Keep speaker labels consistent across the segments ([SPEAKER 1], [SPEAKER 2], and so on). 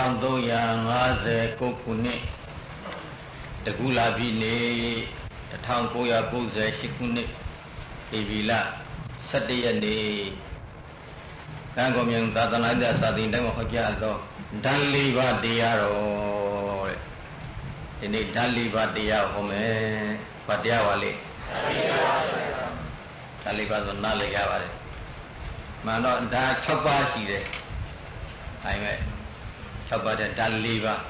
[SPEAKER 1] 1359ခုနှစ်တကူလာပြီနေ1998ခုနှစ်ဧပြီလ17ရက်နေ့ကံကောမြေသာသနာ့စာသင်တိုင်းမှာဟောကြားသောဓာလီပါတရားတော်တဲ့ဒီနေ့ဓာလီပါတရားဟောမယ်။ဘာတရားပါလဲ။ဓာလီပါဓာလီပါဆိုနားလည်ရပါတယ်။မှန်တော့ဓာ6ပါးရှိတယ်။အဲမဲ့ 6ပါးတဲ့ဓာတ်၄ပါး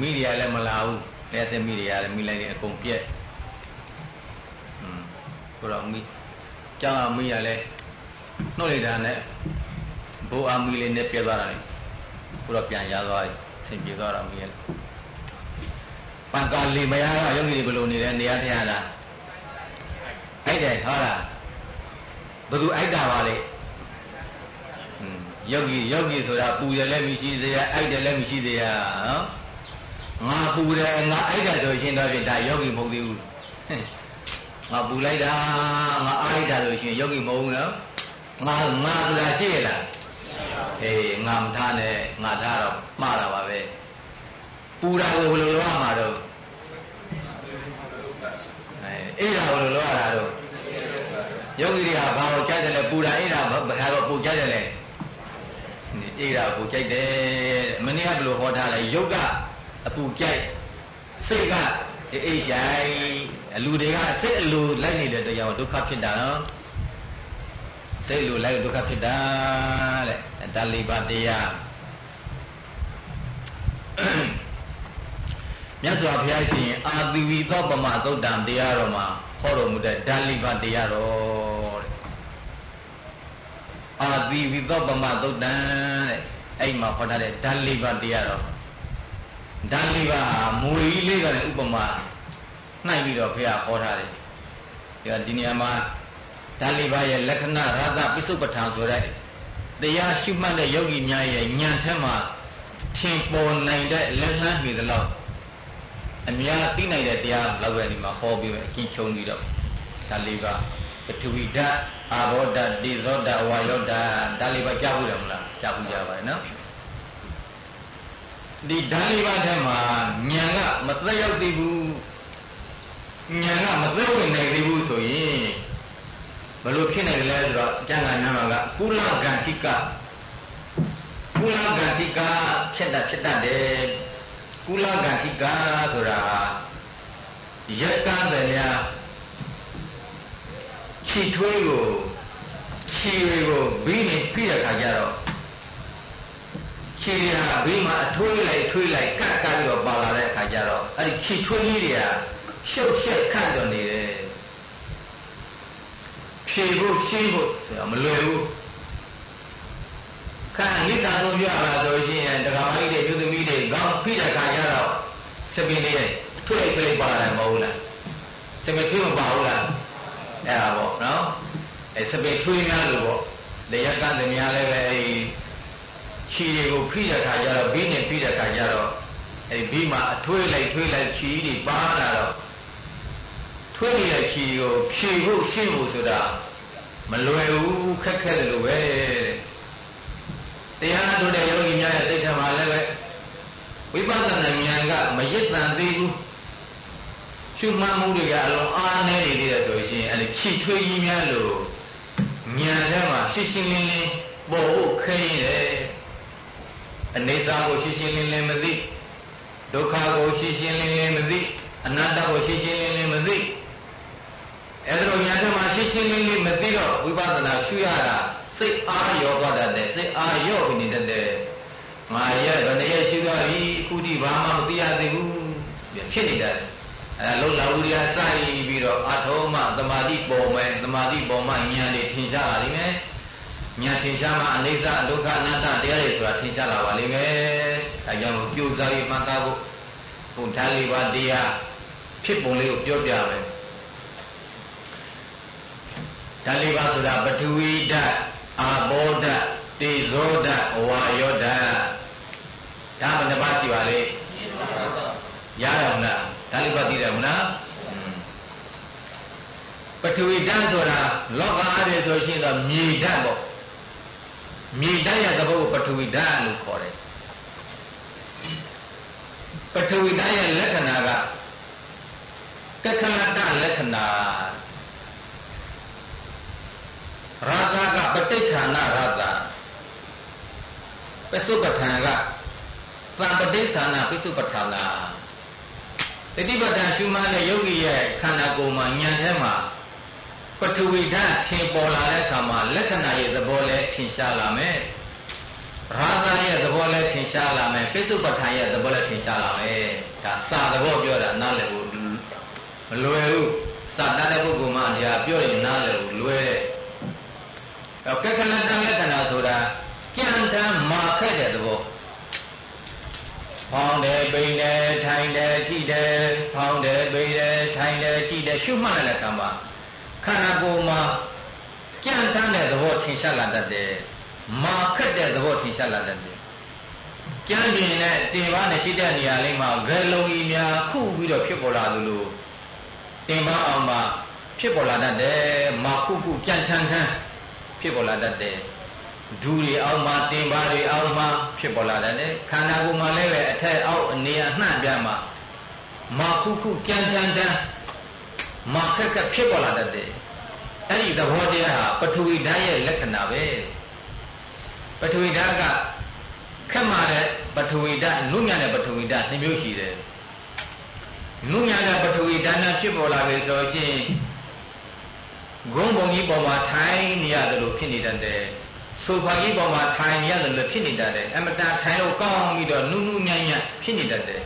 [SPEAKER 1] မိတွေလည်းမလာဘူးလျှက်စမိတွေလည်းမိလိုက်တယ်အကုန်ပြက်อืมကိုတော့မိကျောင်းအမိရလည်းနှုတ်လိုက်တာနဲ့ဘိုးအမိလေးနဲ့ပြက်သွားတာလေကိုတော့ပြန်ရသွားတယ်ဆင်ပြေသွားတော့မိရလည်းပန်ကာလီမယားကယောဂီတွေဘယ်လိုနေလဲနေရာထရတာအဲ့တယ်ဟုတ်လားဘယ်သူအိုက်တာပါလဲ ယောဂီယောဂီဆိုတာပူတယ်လည်းမရှိစေရအိုက်တယ်လည်းမရှိစေရနော်ငါပူတယ်ငါအိုက်တယ်ဆိုရှင်တော့ဖြစ်ဒါယောဂီမဟုတ်သေးဘူးငါပူလိုက်တာငါအိုက်တာဆိုရှင်ယောဂီမဟုတ်ဘူးနော်ငါငါဆိုတာရှိရလားအေးငါမထားနဲ့ငါထားတော့မှားတာပါပဲပူတာကိုဘယ်လိုလုပ်ရမှာတော့အဲအဲ့ဒါဘယ်လိုလုပ်ရတာတော့ယောဂီတွေကဘာကိုကြိုက်တယ်လဲပူတာအဲ့ဒါဘာကိုပူကြိုက်တယ်လဲ အေးတာကိုကြိုက်တယ်မနေ့ကဘယ်လိုဟောထားလဲယုတ်ကအပူကြိုက်စိတ်ကအေးကြိုက်အလူတွေကစိတ်အလူလိုက်နေတဲ့တရားဒုက္ခဖြစ်တာနော်စိတ်လူလိုက်ဒုက္ခဖြစ်တာတဲ့ဒါလေးပါတရားမြတ်စွာဘုရားရှင်အာတိဝီသောပမသုတ်တံတရားတော်မှာဟောတော်မူတဲ့ဓာလိပါတရားတော်တဲ့ အာတိဝိသောပမသုတ်တံတဲ့အဲ့မှာဟောထားတဲ့ဓာလေးပါးတရားတော့ဓာလေးပါးမွေကြီးလေးကလည်းဥပမာနှိုက်ပြီးတော့ဘုရားဟောထားတယ်ဒီကဒီနေရာမှာဓာလေးပါးရဲ့လက္ခဏာရာသပိစုပ္ပထာဆိုတဲ့တရားရှုမှတ်တဲ့ယောဂီများရဲ့ဉာဏ်ထက်မှာထင်ပေါ်နိုင်တဲ့လက်လှမ်းမိသလောက်အများသိနိုင်တဲ့တရားလောက်ပဲဒီမှာဟောပြီးပဲအကျဉ်းချုံပြီးတော့ဓာလေးပါးပထဝီဓာတ် အာဘောဓာတ်တိဇောဓာတ်ဝါယောဓာတ်ဒါလေးပါကြားဘူးတယ်မလားကြားဘူးကြားပါတယ်နော်ဒီဓာတ်လေးပါထဲမှာဉာဏ်ကမသက်ရောက်သေးဘူးဉာဏ်ကမသက်ဝင်နိုင်သေးဘူးဆိုရင်ဘယ်လိုဖြစ်နိုင်လဲဆိုတော့အကျဉ်းကနာမကကုလကံတိကကုလကံတိကဖြစ်တတ်ဖြစ်တတ်တယ်ကုလကံတိကဆိုတာရက်ကံတယ်များ ခြေထွေးကိုခြေတွေကိုဘီးနဲ့ပြည့်တဲ့ခါကျတော့ခြေတွေဟာဘီးမှာအထွေးလိုက်ထွေးလိုက်ကတ်ကတ်ပြီးတော့ပါလာတဲ့ခါကျတော့အဲ့ဒီခြေထွေးကြီးတွေကရှုပ်ရှက်ခန့်တော်နေတယ်ဖြေဖို့ရှင်းဖို့ဆိုတာမလွယ်ဘူးခန့်လိစ္ဆာသုံးပြပါဆိုရှင်တက္ကမကြီးတွေပြုသမီးတွေကောင်းပြတဲ့ခါကျတော့စပင်းလေးထွေးလိုက်ပါလာတယ်မဟုတ်လားစပင်းထွေးမပါဘူးလား အဲ့ဒါပေါ့နော်အဲစပယ်ထွေးများလို့ပေါ့လျက်ကသမြားလည်းပဲအဲခြီတွေကိုဖိတဲ့ခါကျတော့ဘီးနဲ့ဖိတဲ့ခါကျတော့အဲဘီးမှာအထွေးလိုက်ထွေးလိုက်ခြီတွေပါလာတော့ထွေးနေတဲ့ခြီကိုဖြေဖို့ရှင်းဖို့ဆိုတာမလွယ်ဘူးခက်ခဲတယ်လို့ပဲတဲ့တရားထုတ်တဲ့ယောဂီများရဲ့စိတ်ထဲမှာလည်းပဲဝိပဿနာဉာဏ်ကမရစ်တန်သေးဘူး ရှုမှတ်မှုတွေကအလုံးအားနည်းနေသေးတယ်ဆိုရင်အဲ့ဒီချိထွေးကြီးများလို့ဉာဏ်ထဲမှာရှင်းရှင်းလင်းလင်းပေါ်ဖို့ခဲရင်လေအနေစာကိုရှင်းရှင်းလင်းလင်းမသိဒုက္ခကိုရှင်းရှင်းလင်းလင်းမသိအနတ္တကိုရှင်းရှင်းလင်းလင်းမသိအဲ့ဒါလိုဉာဏ်ထဲမှာရှင်းရှင်းလင်းလင်းမသိတော့ဝိပဿနာရှုရတာစိတ်အားရောသွားတတ်တယ်စိတ်အားရော့နေတတ်တယ်ငါရဲ့ဗနေရရှိသွားပြီအခုထိဘာမှမသိရသေးဘူးဖြစ်နေတယ် အဲလုံးလာဝိရိယစိုက်ပြီးတော့အထောမှသမာဓိပေါ်မယ်သမာဓိပေါ်မှဉာဏ်တွေထင်ရှားလာလိမ့်မယ်ဉာဏ်ထင်ရှားမှအနိစ္စဒုက္ခအနတ္တတရားတွေဆိုတာထင်ရှားလာပါလိမ့်မယ်အဲကြောင့်ပြိုစားပြီးမှတ်သားဖို့ဘုရားလေးပါးတရားဖြစ်ပုံလေးကိုပြောပြမယ်ဓာလေးပါးဆိုတာပထဝီဓာတ်အာဘောဓာတ်တေဇောဓာတ်ဝါယောဓာတ်ဒါမှတစ်ပါးရှိပါလေရတော့မလား ဒါလေးပါသိတယ်မလားပထဝီဓာတ်ဆိုတာလောကအားဖြင့်ဆိုရှင်တော့မြေဓာတ်ပေါ့မြေတိုက်ရဲ့သဘောကိုပထဝီဓာတ်လို့ခေါ်တယ်ပထဝီဓာတ်ရဲ့လက္ခဏာကကခဏတလက္ခဏာရာဇကပဋိဌာနာရာဇပစ္စုပ္ပထာကသံပဋိဌာနာပစ္စုပ္ပထာနာ တတိပဋ္ဌာန်ရှုမှန်းတဲ့ယောဂီရဲ့ခန္ဓာကိုယ်မှာဉာဏ်ထဲမှာပထဝီဓာတ်ထင်ပေါ်လာတဲ့အခါမှာလက္ခဏာရဲ့သဘောလည်းထင်ရှားလာမယ်ရာဇရဲ့သဘောလည်းထင်ရှားလာမယ်ပိစုပ္ပထာရဲ့သဘောလည်းထင်ရှားလာမယ်ဒါစာသဘောပြောတာနားလည်ဖို့မလွယ်ဘူးစာတတ်တဲ့ပုဂ္ဂိုလ်မှဒီဟာပြောရင်နားလည်ဖို့လွယ်တဲ့အဲကက္ကလတ္တလက္ခဏာဆိုတာကြံတမ်းမာခက်တဲ့သဘော ဖောင်းတယ်ပိန်တယ်ထိုင်တယ်ကြည့်တယ်ဖောင်းတယ်ပိန်တယ်ထိုင်တယ်ကြည့်တယ်ရှုမှတ်တဲ့ကံပါခန္ဓာကိုယ်မှာကြံတမ်းတဲ့သဘောထင်ရှားလာတတ်တယ်မာခက်တဲ့သဘောထင်ရှားလာတတ်တယ်ကြမ်းပြင်းတဲ့တင်ပါနဲ့ကြည့်တဲ့နေရာလေးမှာဂလုံးကြီးများခုပြီးတော့ဖြစ်ပေါ်လာသလိုတင်ပါအောင်မှာဖြစ်ပေါ်လာတတ်တယ်မာခုခုကြံချမ်းချမ်းဖြစ်ပေါ်လာတတ်တယ် ဒူတွေအောက်မှာတင်ပါတွေအောက်မှာဖြစ်ပေါ်လာတတ်တယ်ခန္ဓာကိုယ်မှာလည်းပဲအထက်အောက်အနေအနှံ့ပြမှာမာခုခုကြံချမ်းချမ်းမာခက်ခက်ဖြစ်ပေါ်လာတတ်တယ်အဲ့ဒီသဘောတရားဟာပထဝီဓာတ်ရဲ့လက္ခဏာပဲပထဝီဓာတ်ကခက်မှတဲ့ပထဝီဓာတ်နုညံ့တဲ့ပထဝီဓာတ်နှစ်မျိုးရှိတယ်နုညံ့တဲ့ပထဝီဓာတ်နဲ့ဖြစ်ပေါ်လာပြီဆိုရှင်ဂုံးပုံကြီးပေါ်မှာထိုင်နေရတယ်လို့ဖြစ်နေတတ်တယ် ဆိုဖာကြီးပေါ်မှာထိုင်နေရတယ်လို့ဖြစ်နေတတ်တယ်အမတန်ထိုင်လို့ကောင်းပြီးတော့နုနုညံ့ညံ့ဖြစ်နေတတ်တယ်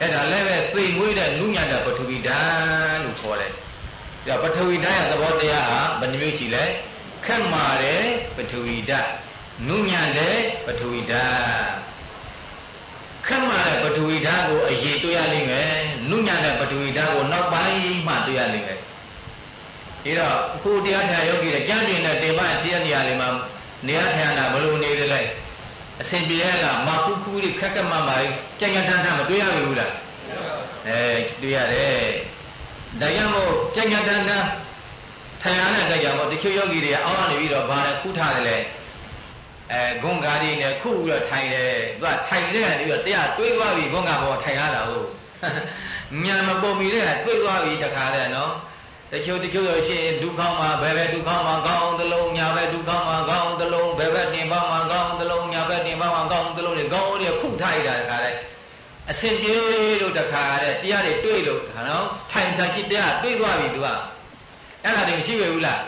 [SPEAKER 1] အဲ့ဒါလည်းပဲသိမွေးတဲ့နုညံ့တဲ့ပထဝီဓာတ်လို့ခေါ်တယ်ဒါပထဝီဓာတ်ရဲ့သဘောတရားဟာဘယ်နှမျိုးရှိလဲခက်မာတဲ့ပထဝီဓာတ်နုညံ့တဲ့ပထဝီဓာတ်ခက်မာတဲ့ပထဝီဓာတ်ကိုအရေးတွေ့ရလိမ့်မယ်နုညံ့တဲ့ပထဝီဓာတ်ကိုနောက်ပိုင်းမှတွေ့ရလိမ့်မယ်ဒီတော့အခုတရားထိုင်ယောဂီရဲ့ကြံ့ပြင်းတဲ့တေပအခြေအနေရလေးမှာ နေရာထိုင်တာဘလို့နေသလဲအစဉ်ပြေရလားမကုခုလေးခက်ခက်မမကြံ့ကြံ့ထန်းထန်းမတွေ့ရဘူးလားအဲတွေ့ရတယ်ဒါကြောင့်မို့ကြံ့ကြံ့ထန်းထန်းထိုင်ရတဲ့အတွက်ကြောင့်မို့တချို့ယောဂီတွေအောင်းနေပြီးတော့ဘာလဲခုထားတယ်လေအဲဂုံကားလေးနဲ့ခုပြီးတော့ထိုင်တယ်သူကထိုင်တဲ့ကနေပြီးတော့တရားတွေးသွားပြီဂုံကားပေါ်ထိုင်ရတာဟုတ်ညံမပုံမီတဲ့တွေးသွားပြီတခါတဲ့နော် တချို့တချို့ရရှိဒုက္ခမှာဘယ်ဘက်ဒုက္ခမှာကောင်းသလုံးညာဘက်ဒုက္ခမှာကောင်းသလုံးဘယ်ဘက်တင်ပါမှာကောင်းသလုံးညာဘက်တင်ပါမှာကောင်းသလုံးတွေကောင်းတွေခုထားရတာတခါတဲ့အစဉ်ပြေလို့တခါတဲ့တရားတွေတွေးလို့ခါနော်ထိုင်ထိုင်ကြည့်တရားတွေးသွားပြီသူကအဲ့ဒါတွေမရှိပဲဘူးလား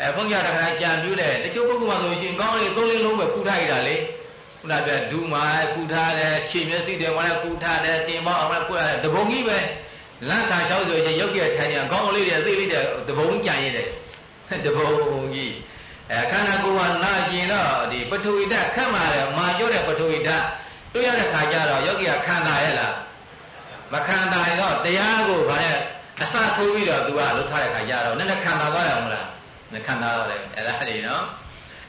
[SPEAKER 1] အဲဘုန်းကြီးတခါကြံပြူးတယ်တချို့ပုဂ္ဂိုလ်မှာဆိုရှင်ကောင်းလေးသုံးလေးလုံးပဲခုထားရတာလေခုနကဒူမာခုထားတယ်ခြေမျက်စိတွေမှာလည်းခုထားတယ်တင်ပေါအောင်လည်းခုထားတယ်တပုံကြီးပဲ လမ်းခါလျှောက်ဆိုရင်ရုပ်ပြထိုင်နေခေါင်းလေးတွေသိလေးတွေတပုံကြံရတယ်တပုံကြီးအဲခန္ဓာကိုယ်ကနာကျင်တော့ဒီပထဝီဓာတ်ခတ်มาတယ်မာကြောတဲ့ပထဝီဓာတ်တွေ့ရတဲ့ခါကျတော့ယောဂီကခံတာရဲ့လားမခံတာရင်တော့တရားကိုဗာနဲ့အစထိုးပြီးတော့သူကလှုပ်ထားတဲ့ခါကျတော့နည်းနည်းခံတာသွားတယ်မလားမခံတာတော့လေအဲ့ဒါလေးနော်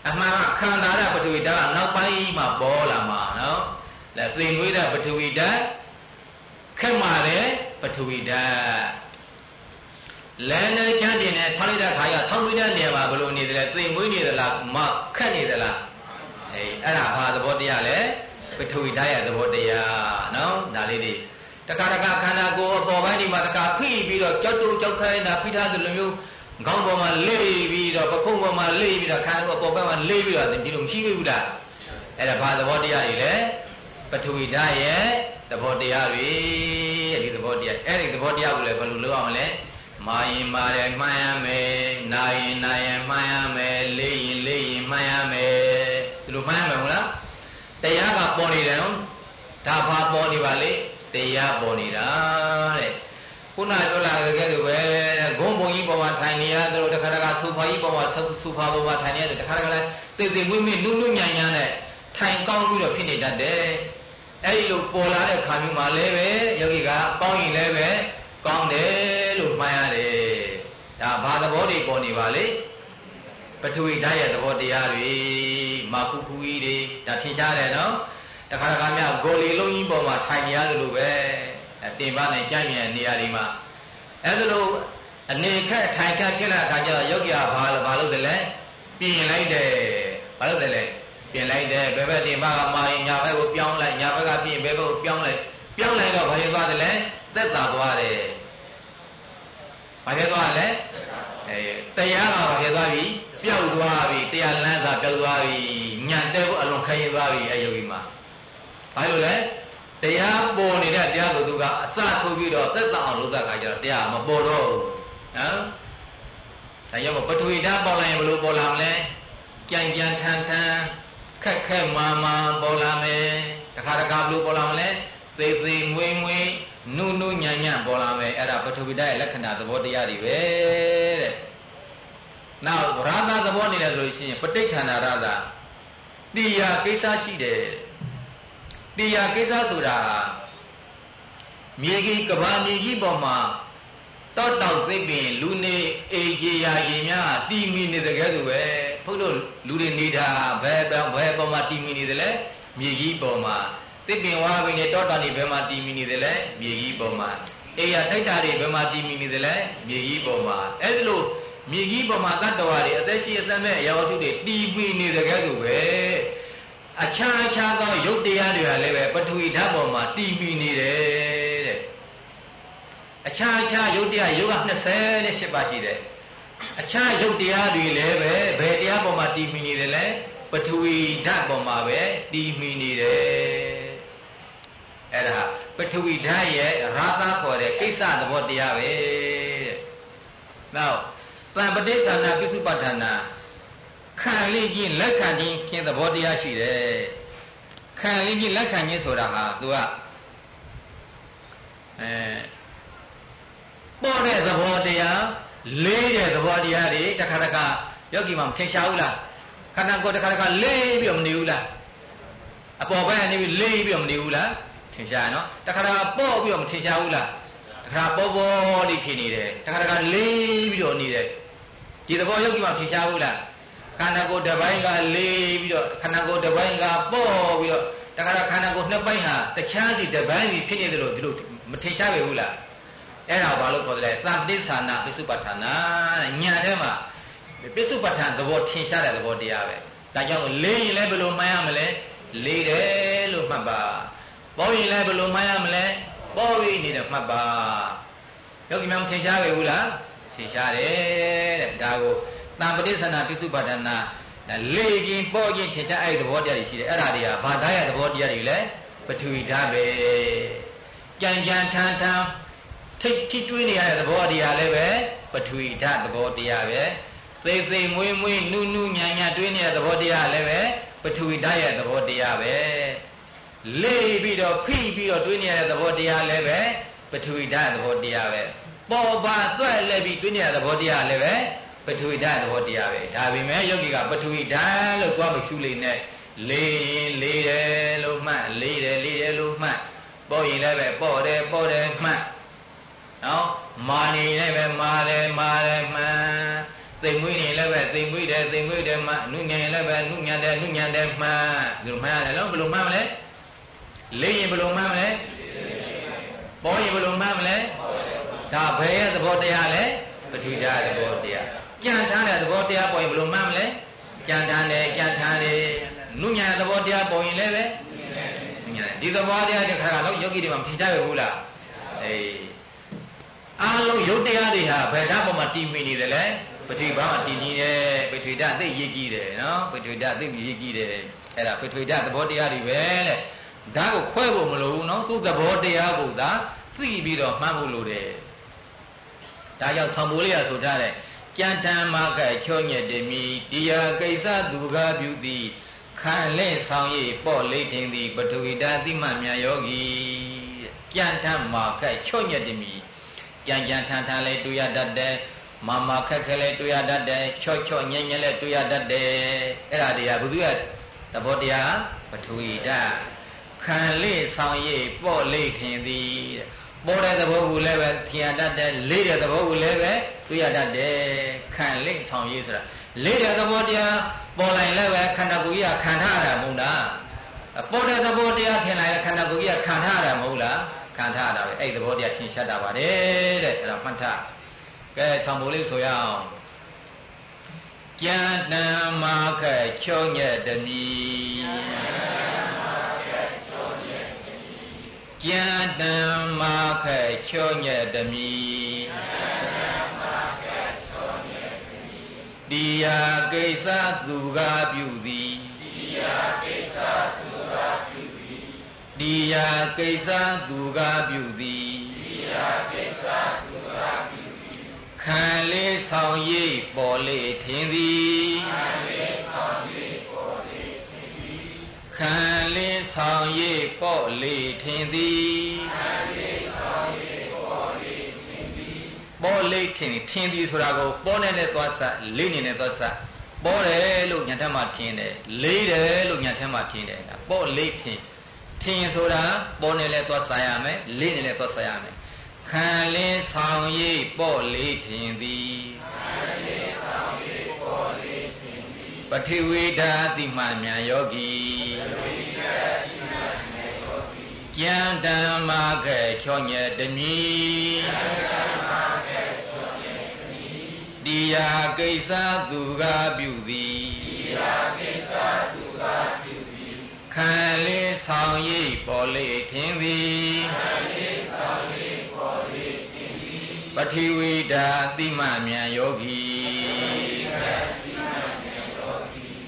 [SPEAKER 1] အမှန်ခံတာတဲ့ပထဝီဓာတ်ကနောက်ပိုင်းမှပေါ်လာမှာနော်လက်သိမွေးတဲ့ပထဝီဓာတ် ခက်မာတဲ့ပထဝီဓာတ်လဲလဲကျန်းတင်နဲ့ထောက်လိုက်တဲ့ခါကျထောက်ပြီးတဲ့နေရာမှာဘယ်လိုနေသလဲသိမွေးနေသလားမခက်နေသလားအေးအဲ့ဒါဘာသဘောတရားလဲပထဝီဓာတ်ရဲ့သဘောတရားနော်ဒါလေးတွေတခါတခါခန္ဓာကိုယ်အပေါ်ပိုင်းဒီမှာတခါဖိပြီးတော့ကြောက်တူကြောက်ခိုင်းတာဖိထားသလိုမျိုးခေါင်းပေါ်မှာလေးပြီးတော့ပခုံးပေါ်မှာလေးပြီးတော့ခန္ဓာကိုယ်အပေါ်ပိုင်းမှာလေးပြီးတော့ဒီလိုမရှိဘူးလားအဲ့ဒါဘာသဘောတရားတွေလဲ ပထဝီဓာတ်ရဲ့သဘောတရားတွေဒီသဘောတရားအဲ့ဒီသဘောတရားကိုလည်းဘယ်လိုလုပ်အောင်လဲမာရင်မာတယ်မှန်းရမယ်နာရင်နာရင်မှန်းရမယ်လေးရင်လေးရင်မှန်းရမယ်ဒီလိုမှန်းရမယ်မဟုတ်လားတရားကပေါ်နေတယ်နော်ဒါဘာပေါ်နေပါလေတရားပေါ်နေတာတဲ့ခုနပြောလာတဲ့ကဲဆိုပဲဂုံပုံကြီးပေါ်မှာထိုင်နေရတယ်တခါတခါဆူဖာကြီးပေါ်မှာဆူဖာပေါ်မှာထိုင်နေရတယ်တခါတခါလည်းသိသိမွေ့မွေ့နုနုညံ့ညံ့နဲ့ထိုင်ကောင်းပြီးတော့ဖြစ်နေတတ်တယ် အဲ့ဒီလိုပေါ်လာတဲ့ခါမျိုးမှာလည်းပဲယောဂီကကောင်းရင်လည်းပဲကောင်းတယ်လို့မှန်းရတယ်ဒါဘာသဘောတွေပေါ်နေပါလေပထဝီဓာတ်ရဲ့သဘောတရားတွေမာခုခုကြီးတွေဒါထင်ရှားတယ်နော်တခါတခါမြဂိုလီလုံးကြီးပေါ်မှာထိုင်နေရတယ်လို့ပဲတင်ပါနဲ့ကြိုက်မြန်နေရာဒီမှာအဲ့ဒါလို့အနေခက်ထိုင်ခက်ဖြစ်လာအခါကျတော့ယောဂီကဘာဘာလုပ်တယ်လဲပြင်လိုက်တယ်ဘဘာလို့လဲလဲ ပြင်လိုက်တယ်ဘယ်ဘက်တင်ပါကမာရင်ညာဘက်ကိုပြောင်းလိုက်ညာဘက်ကပြင်ဘယ်ဘက်ကိုပြောင်းလိုက်ပြောင်းလိုက်တော့ဘာဖြစ်သွားတယ်လဲသက်သာသွားတယ်ဘာဖြစ်သွားလဲအဲတရားကဘာဖြစ်သွားပြီပျောက်သွားပြီတရားလမ်းစာပျောက်သွားပြီညံတဲ့ဖို့အလွန်ခိုင်းသွားပြီအဲယောဂီမှာဘာလို့လဲတရားပေါ်နေတဲ့တရားသူသူကအစထုတ်ပြီးတော့သက်သာအောင်လုပ်တဲ့အခါကျတော့တရားမပေါ်တော့ဘူးနော်ဒါကြောင့်ပထဝီဓာတ်ပေါ်လာရင်ဘယ်လိုပေါ်လာမလဲကြံကြံထန်ထန် ခက်ခက်မာမာပေါ်လာမယ်တခါတခါဘယ်လိုပေါ်လာမလဲသေသေးမွေးမွေးနုနုညံ့ညံ့ပေါ်လာမယ်အဲ့ဒါပထဝီဓာတ်ရဲ့လက္ခဏာသဘောတရားတွေပဲတဲ့နောက်ရာသသဘောနေတယ်ဆိုရှင်ပဋိဋ္ဌာနာရသတရားကိစ္စရှိတယ်တရားကိစ္စဆိုတာမြေကြီးကဘာမြေကြီးပေါ်မှာ တောက်တောက်သိပင်လူနေအေချေရာရင်များတီမီနေတဲ့ကဲဆိုပဲဖုတ်လို့လူတွေနေတာဘယ်ဘယ်ဘယ်ပေါ်မှာတီမီနေတယ်လဲမြေကြီးပေါ်မှာသိပင်ဝါပင်နဲ့တောတောင်တွေဘယ်မှာတီမီနေတယ်လဲမြေကြီးပေါ်မှာအေရတိုက်တာတွေဘယ်မှာတီမီနေတယ်လဲမြေကြီးပေါ်မှာအဲ့ဒါလို့မြေကြီးပေါ်မှာတတ္တဝါတွေအသက်ရှိအသက်မဲ့အရာဝတ္ထုတွေတီမီနေတဲ့ကဲဆိုပဲအခြားအခြားသောရုပ်တရားတွေကလည်းပဲပထဝီဓာတ်ပေါ်မှာတည်ပြီးနေတယ်တဲ့ အခြားအခြားရုပ်တရားရုပ်က28ပါးရှိတယ်အခြားရုပ်တရားတွေလည်းပဲဘယ်တရားပေါ်မှာတည်ပြီးနေတယ်လဲပထဝီဓာတ်ပေါ်မှာပဲတည်ပြီးနေတယ်အဲ့ဒါပထဝီဓာတ်ရဲ့ရာသခေါ်တဲ့ကိစ္စသဘောတရားပဲတဲ့နောက်တံပဋိသန္ဓပိစုပဋ္ဌာနာခံလေးကြီးလက်ခံခြင်းခြင်းသဘောတရားရှိတယ်ခံလေးကြီးလက်ခံခြင်းဆိုတာဟာ तू ကအဲ ပေါ်တဲ့သဘောတရားလေးတဲ့သဘောတရားတွေတခါတခါယောဂီမှမထင်ရှားဘူးလားခန္ဓာကိုယ်တခါတခါလေးပြီးတော့မနေဘူးလားအပေါ်ဘက်ကနေပြီးလေးပြီးတော့မနေဘူးလားထင်ရှားနော်တခါတခါပေါ့ပြီးတော့မထင်ရှားဘူးလားတခါပေါ်ပေါ်လေးဖြစ်နေတယ်တခါတခါလေးပြီးတော့နေတယ်ဒီသဘောယောဂီမှထင်ရှားဘူးလားခန္ဓာကိုယ်တစ်ပိုင်းကလေးပြီးတော့ခန္ဓာကိုယ်တစ်ပိုင်းကပေါ့ပြီးတော့တခါတော့ခန္ဓာကိုယ်နှစ်ပိုင်းဟာတခြားစီတစ်ပိုင်းစီဖြစ်နေတယ်လို့ဒီလိုမထင်ရှားပဲဘူးလား အဲ့ဒါဘာလို့ခေါ်တယ်လဲသံပဋိသနာပစ္စုပ္ပထာနာညာထဲမှာပစ္စုပ္ပထာသဘောထင်ရှားတဲ့သဘောတရားပဲဒါကြောင့်လေးရင်လည်းဘယ်လိုမှန်းရမလဲလေးတယ်လို့မှတ်ပါပေါ့ရင်လည်းဘယ်လိုမှန်းရမလဲပေါ့ပြီးနေတယ်မှတ်ပါယောဂီများမထင်ရှားပဲဘူးလားထင်ရှားတယ်တဲ့ဒါကိုတံပဋိသနာပိစုပါဒနာလေခြင်းပေါ်ခြင်းထင်ရှားအဲ့ဒီသဘောတရားတွေရှိတယ်အဲ့ဒါတွေကဘာသာရသဘောတရားတွေလဲပထဝီဓာတ်ပဲကြံကြံထန်ထန် ထိတ်ထိတွေးနေရတဲ့သဘောတရားလည်းပဲပထဝီဓာတ်သဘောတရားပဲသိသိမွေးမွေးနုနုညာညာတွေးနေတဲ့သဘောတရားလည်းပဲပထဝီဓာတ်ရဲ့သဘောတရားပဲလေးပြီးတော့ဖိပြီးတော့တွေးနေရတဲ့သဘောတရားလည်းပဲပထဝီဓာတ်သဘောတရားပဲပေါ်ပါသွက်လည်းပြီးတွေးနေတဲ့သဘောတရားလည်းပဲပထဝီဓာတ်သဘောတရားပဲဒါပေမဲ့ယောဂီကပထဝီဓာတ်လို့သွားမရှုလိမ့်နဲ့လေးရင်လေးတယ်လို့မှတ်လေးတယ်လေးတယ်လို့မှတ်ပေါ်ရင်လည်းပဲပေါ်တယ်ပေါ်တယ်မှတ် နော်မာနေလည်းပဲမာတယ်မာတယ်မှန်သိမ်မွေးနေလည်းပဲသိမ်မွေးတယ်သိမ်မွေးတယ်မှနုညံလည်းပဲနုညံတယ်နုညံတယ်မှန်ဒီလိုမှန်ရတယ်နော်ဘယ်လိုမှန်မလဲလေးရင်ဘယ်လိုမှန်မလဲပေါ်ရင်ဘယ်လိုမှန်မလဲဒါဘယ်ရဲ့သဘောတရားလဲပထဝီဓာတ်သဘောတရားကြံထားတဲ့သဘောတရားပေါ်ရင်ဘယ်လိုမှန်မလဲကြံထားတယ်ကြံထားတယ်နုညံသဘောတရားပေါ်ရင်လည်းပဲနုညံဒီသဘောတရားတဲ့ခါကတော့ယောဂီတွေမှာမထင်ကြရဘူးလားအေး အားလုံးယုတ်တရားတွေဟာဘယ်ဓာတ်ပေါ်မှာတည်မိနေတယ်လဲပထဝီဘာမှာတည်နေတယ်ပထဝီဓာတ်သိရေးကြည့်တယ်နော်ပထဝီဓာတ်သိရေးကြည့်တယ်အဲ့ဒါပထဝီဓာတ်သဘောတရားတွေပဲတဲ့ဓာတ်ကိုခွဲဖို့မလိုဘူးနော်သူ့သဘောတရားကိုသာသိပြီးတော့မှန်းဖို့လိုတယ်ဒါကြောင့်သံပိုးလေးရဆိုထားတဲ့ကြံတံမကချောညက်တမီတရားကိစ္စသူကားပြုသည်ခံလဲဆောင်ရပေါ့လိတ်တင်သည်ပထဝီဓာတိမမြတ်ယောဂီကြံတံမကချောညက်တမီ ကြံကြံထန်ထန်လဲတွေ့ရတတ်တယ်မမခက်ခဲလဲတွေ့ရတတ်တယ်ချော့ချော့ညံ့ညံ့လဲတွေ့ရတတ်တယ်အဲ့ဒါတွေကဘုသူကသဘောတရားပထဝီဓာတ်ခံလေဆောင်ရပေါ့လိတ်ထင်သည်ပေါ်တဲ့သဘောကိုလည်းပဲထင်ရတတ်တယ်လေးတဲ့သဘောကိုလည်းပဲတွေ့ရတတ်တယ်ခံလိမ့်ဆောင်ရေးဆိုတာလေးတဲ့သဘောတရားပေါ်လိုက်လည်းပဲခန္ဓာကိုယ်ကြီးကခံထားရတာမဟုတ်လားပေါ်တဲ့သဘောတရားထင်လိုက်လည်းခန္ဓာကိုယ်ကြီးကခံထားရတာမဟုတ်လား ခံထားရတာပဲအဲ့ဒီသဘောတရားထင်ရှားတာပါတယ်တဲ့အဲ့ဒါမှတ်ထားကဲဆောင်ဖို့လေးဆိုရအောင်ကြကြံတံမာခက်ချုံညက်တမီကြံတံမာခက်ချုံညက်တမီတိယကိစ္စသူကပြုသည်တိယကိစ္စသူကပြုသည် တိယကိစ္စသူကပြုသည်တိယကိစ္စသူကပြုသည်ခံလေးဆောင်ရိပ်ပေါ်လေးထင်သည်ခံလေးဆောင်ရိပ်ပေါ်လေးထင်သည်ခံလေးဆောင်ရိပ်ပေါ်လေးထင်သည်ခံလေးဆောင်ရိပ်ပေါ်လေးထင်သည်ပေါ်လေးထင်ထင်သည်ဆိုတာကိုပေါ်နဲ့နဲ့သွားဆက်လေးနေနဲ့သွားဆက်ပေါ်တယ်လို့ညာထက်မှထင်တယ်လေးတယ်လို့ညာထက်မှထင်တယ်ပေါ်လေးထင် ထင်ဆိုတာပေါ်နေလဲသွားစားရမယ်လေးနေလဲသွားစားရမယ်ခံလင်းဆောင်ရိပ်ပေါ့လေးထင်သည်ခံလင်းဆောင်ရိပ်ပေါ့လေးထင်သည်ပထဝီဓာတိမှမြန်ယောဂီပထဝီဓာတိမှမြန်ယောဂီကျန်တံမာခေချောညေတမီကျန်တံမာခေချောညေတမီတိယာကိစ္စသူကပြုသည်တိယာကိစ္စသူကပြုသည် ခံလေးဆောင်ရိပ်ပေါ်လေးထင်သည်ခံလေးဆောင်ရိပ်ပေါ်လေးထင်သည်ပထဝီဓာတိမမြန်ယောဂီ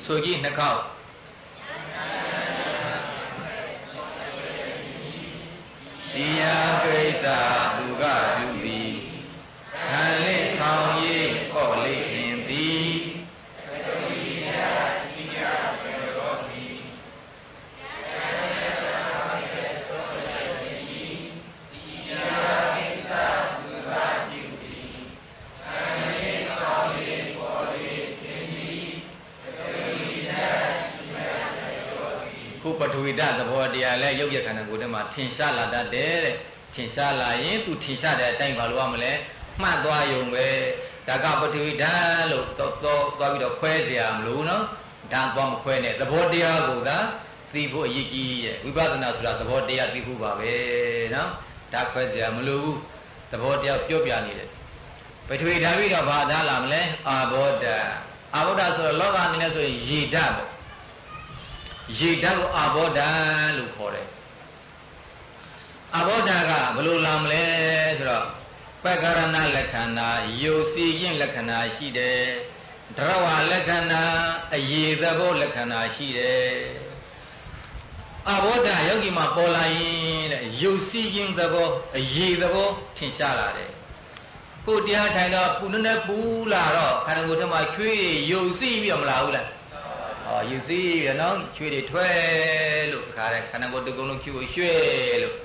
[SPEAKER 1] ဆိုကြည့်နှစ်ခေါက်ဒီယာကိစ္စသူကပြုသည်ခံလေးဆောင်ရိပ်ပေါ် တ်သဘောတရားလဲရုပ်ရခန္ဓာကိုယ်ထဲမှာထင်ရှားလာတတ်တယ်တဲ့ထင်ရှားလာရင်သူထင်ရှားတဲ့အတိုင်းဘာလို့ရမလဲမှတ်သွားယုံပဲဒါကပထဝီဓာတ်လို့တော့သွားပြီးတော့ခွဲเสียမလို့နော်ဓာတ်သွားမခွဲနဲ့သဘောတရားကိုသာသိဖို့အရေးကြီးရဲ့ဝိပဿနာဆိုတာသဘောတရားသိဖို့ပါပဲနော်ဓာတ်ခွဲเสียမလို့ဘူးသဘောတရားပြောပြနေတယ်ပထဝီဓာတ်ပြီးတော့ဘာဓာတ်လာမလဲအာဘောဓာတ်အာဘောဓာတ်ဆိုတော့လောကအနေနဲ့ဆိုရင်ရေဓာတ်ပေါ့ ရေဓာတ်ကိုအာဘောဓာတ်လို့ခေါ်တယ်အာဘောဓာတ်ကဘယ်လိုလာမလဲဆိုတော့ပက္ခရဏလက္ခဏာယုတ်စီခြင်းလက္ခဏာရှိတယ်ဒရဝလက္ခဏာအယေသဘောလက္ခဏာရှိတယ်အဘောဓာယောဂီမှာပေါ်လာရင်တဲ့ယုတ်စီခြင်းသဘောအယေသဘောထင်ရှားလာတယ်ကိုတရားထိုင်တော့ပူနေပူလာတော့ခန္ဓာကိုယ်ထဲမှာချွေးယုတ်စီပြီးတော့မလာဘူးလား ဟောယူစီးရနော်ချွေတွေထွက်လို့တခါတည်းခန္ဓာကိုယ်တကုံလုံးချွေကိုရွှဲလို့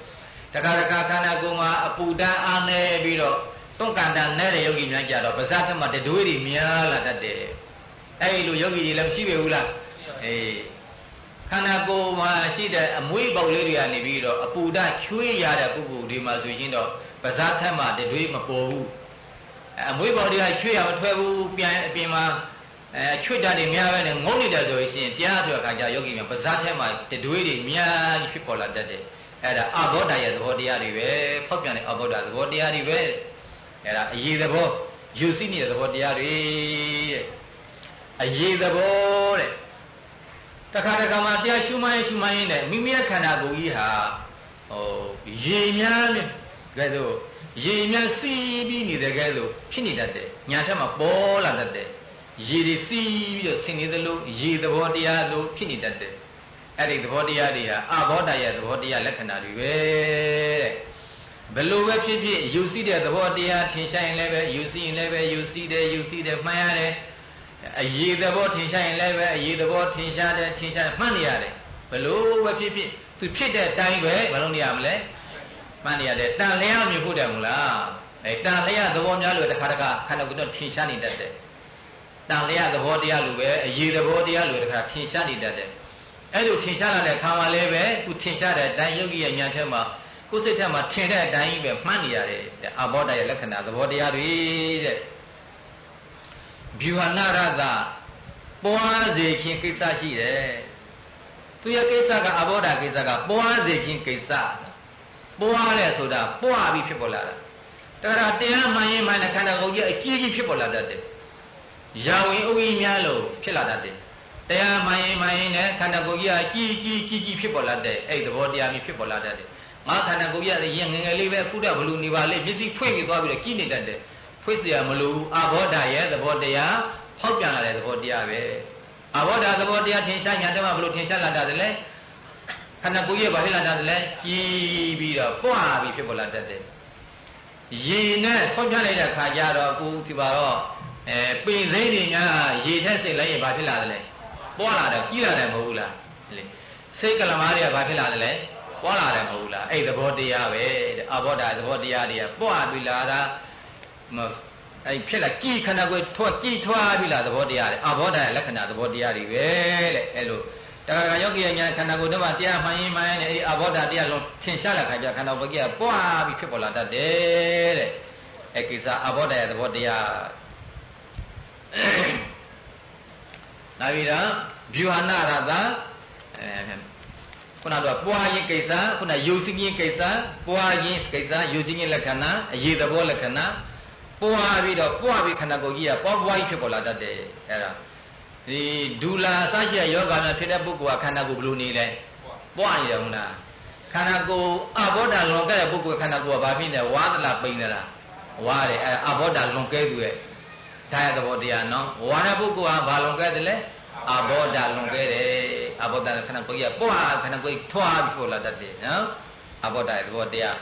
[SPEAKER 1] တခါတခါခန္ဓာကိုယ်မှာအပူတန်းအားနေပြီးတော့တွန့်ကန်တန်းနဲ့တဲ့ယောဂီများကြတော့ပါးစပ်ထက်မှာတတွေးတွေများလာတတ်တယ်အဲ့လိုယောဂီတွေလည်းမရှိပေဘူးလားအေးခန္ဓာကိုယ်မှာရှိတဲ့အမွေးပေါက်လေးတွေကနေပြီးတော့အပူဓာတ်ချွေးရတဲ့ပုဂ္ဂိုလ်တွေမှာဆိုရင်တော့ပါးစပ်ထက်မှာတတွေးမပေါ်ဘူးအမွေးပေါက်တွေကချွေးရမထွက်ဘူးပြန်အပြင်မှာ အဲချွတ်တာတွေများပဲနဲ့ငုံနေတယ်ဆိုရင်တရားဆိုတဲ့အခါကျယောဂီများပါးစားထဲမှာတတွေးတွေများကြီးဖြစ်ပေါ်လာတတ်တယ်အဲ့ဒါအဘောဓာရဲ့သဘောတရားတွေပဲဖောက်ပြန်တဲ့အဘောဓာသဘောတရားတွေပဲအဲ့ဒါအရေးသဘောယူစီနေတဲ့သဘောတရားတွေတဲ့အရေးသဘောတဲ့တခါတခါမှတရားရှုမှန်းရှုမှန်းရင်းနဲ့မိမိရဲ့ခန္ဓာကိုယ်ကြီးဟာဟိုရေများမြဲကဲတော့ရေများစီးပြီးနေတဲ့ကဲတော့ဖြစ်နေတတ်တယ်ညာထက်မှာပေါ်လာတတ်တယ် ရေတွေစီးပြီးတော့ဆင်နေသလိုရေသဘောတရားလိုဖြစ်နေတတ်တယ်အဲ့ဒီသဘောတရားတွေဟာအဘောဓာရဲ့သဘောတရားလက္ခဏာတွေပဲတဲ့ဘယ်လိုပဲဖြစ်ဖြစ်ယူစီးတဲ့သဘောတရားထင်ရှားရင်လည်းပဲယူစီးရင်လည်းပဲယူစီးတယ်ယူစီးတယ်မှန်ရတယ်အရေးသဘောထင်ရှားရင်လည်းပဲအရေးသဘောထင်ရှားတယ်ထင်ရှားမှန်နေရတယ်ဘယ်လိုပဲဖြစ်ဖြစ်သူဖြစ်တဲ့အတိုင်းပဲမလုပ်နေရမလဲမှန်နေရတယ်တန်လျာမြင်ဖို့တယ်မလားအဲတန်လျာသဘောများလို့တခါတခါခန္ဓာကိုယ်တော့ထင်ရှားနေတတ်တယ် တန်လျာသဘောတရားလိုပဲအရေးသဘောတရားလိုတခါထင်ရှားနေတတ်တယ်အဲ့လိုထင်ရှားလာတဲ့ခံပါလဲပဲသူထင်ရှားတဲ့အတိုင်းယောဂီရဲ့ဉာဏ်ထဲမှာကိုယ်စိတ်ထဲမှာထင်တဲ့အတိုင်းပဲမှတ်နေရတယ်အဘောဓာရဲ့လက္ခဏာသဘောတရားတွေတဲ့ဗျူဟာနာရသပွားစေခြင်းကိစ္စရှိတယ်သူရဲ့ကိစ္စကအဘောဓာကိစ္စကပွားစေခြင်းကိစ္စပွားတယ်ဆိုတာပွားပြီးဖြစ်ပေါ်လာတာတခါတရားမှန်ရင်မှန်တဲ့ခန္ဓာကိုယ်ကြီးအကြီးကြီးဖြစ်ပေါ်လာတတ်တယ် ရာဝင်ဥကြီးများလို့ဖြစ်လာတတ်တယ်တရားမှန်ရင်မှန်ရင်လည်းခန္ဓာကိုယ်ကြီးကကြီးကြီးကြီးကြီးဖြစ်ပေါ်လာတဲ့အဲ့သဘောတရားမျိုးဖြစ်ပေါ်လာတတ်တယ်ငါခန္ဓာကိုယ်ကြီးကရင်ငငယ်လေးပဲအခုတော့ဘလူနေပါလေမျက်စိဖွင့်ပြီးသွားပြီးတော့ကြီးနေတတ်တယ်ဖွင့်เสียမလို့အဘောဓာရဲ့သဘောတရားဖောက်ပြန်လာတဲ့သဘောတရားပဲအဘောဓာသဘောတရားထင်ရှားညာတမဘလို့ထင်ရှားလာတတ်တယ်လဲခန္ဓာကိုယ်ရဲ့ဘာဖြစ်လာတတ်တယ်လဲကြီးပြီးတော့ပွားပြီးဖြစ်ပေါ်လာတတ်တယ်ရေနဲ့ဆော့ပြလိုက်တဲ့ခါကျတော့အခုဒီပါတော့ အဲပင်စိမ့်တွေများရေထက်စိတ်လိုက်ရင်ဘာဖြစ်လာတယ်လဲပွားလာတယ်ကြီးလာတယ်မဟုတ်ဘူးလားလေစိတ်ကလမားတွေကဘာဖြစ်လာတယ်လဲပွားလာတယ်မဟုတ်လားအဲ့သဘောတရားပဲတဲ့အဘောဓာသဘောတရားတွေကပွားပြီးလာတာအဲ့ဖြစ်လာကြည်ခန္ဓာကိုယ်ထွက်ကြည်ထွားပြီးလာသဘောတရားတွေအဘောဓာရဲ့လက္ခဏာသဘောတရားတွေပဲတဲ့အဲ့လိုတရားကယောဂီရဲ့ညာခန္ဓာကိုယ်တော့တရားမှန်ရင်မှန်ရင်အဲ့ဒီအဘောဓာတရားလုံးထင်ရှားလာခါကျခန္ဓာကိုယ်ကြီးကပွားပြီးဖြစ်ပေါ်လာတတ်တယ်တဲ့အဲ့ကိစ္စအဘောဓာရဲ့သဘောတရား နောက်ပြီးတော့ဗျူဟာနာရတာအဲခုနကတော့ပွားရင်ကိစ္စခုနယူစီရင်ကိစ္စပွားရင်ကိစ္စယူစီရင်လက္ခဏာအရေးသဘောလက္ခဏာပွားပြီးတော့ပွားပြီးခန္ဓာကိုယ်ကြီးကပွားပွားကြီးဖြစ်ပေါ်လာတတ်တယ်အဲဒါဒီဒူလာအစရှိယောဂများဖြစ်တဲ့ပုဂ္ဂိုလ်ကခန္ဓာကိုယ်ဘယ်လိုနေလဲပွားနေတယ်ဟုတ်လားခန္ဓာကိုယ်အဘောဓာလွန်ကဲတဲ့ပုဂ္ဂိုလ်ခန္ဓာကိုယ်ကဘာဖြစ်နေဝါသလားပိန်သလားဝါတယ်အဲအဘောဓာလွန်ကဲသူရဲ့ ဒါရသဘောတရားနော်ဝါတဲ့ပုဂ္ဂိုလ်ကဘာလွန်ကဲတယ်လဲအဘောဓာလွန်ကဲတယ်အဘောဓာခန္ဓာကိုယ်ကြီးကပွားခန္ဓာကိုယ်ထွားပြီးပေါ်လာတတ်တယ်နော်အဘောဓာရဲ့သဘောတရား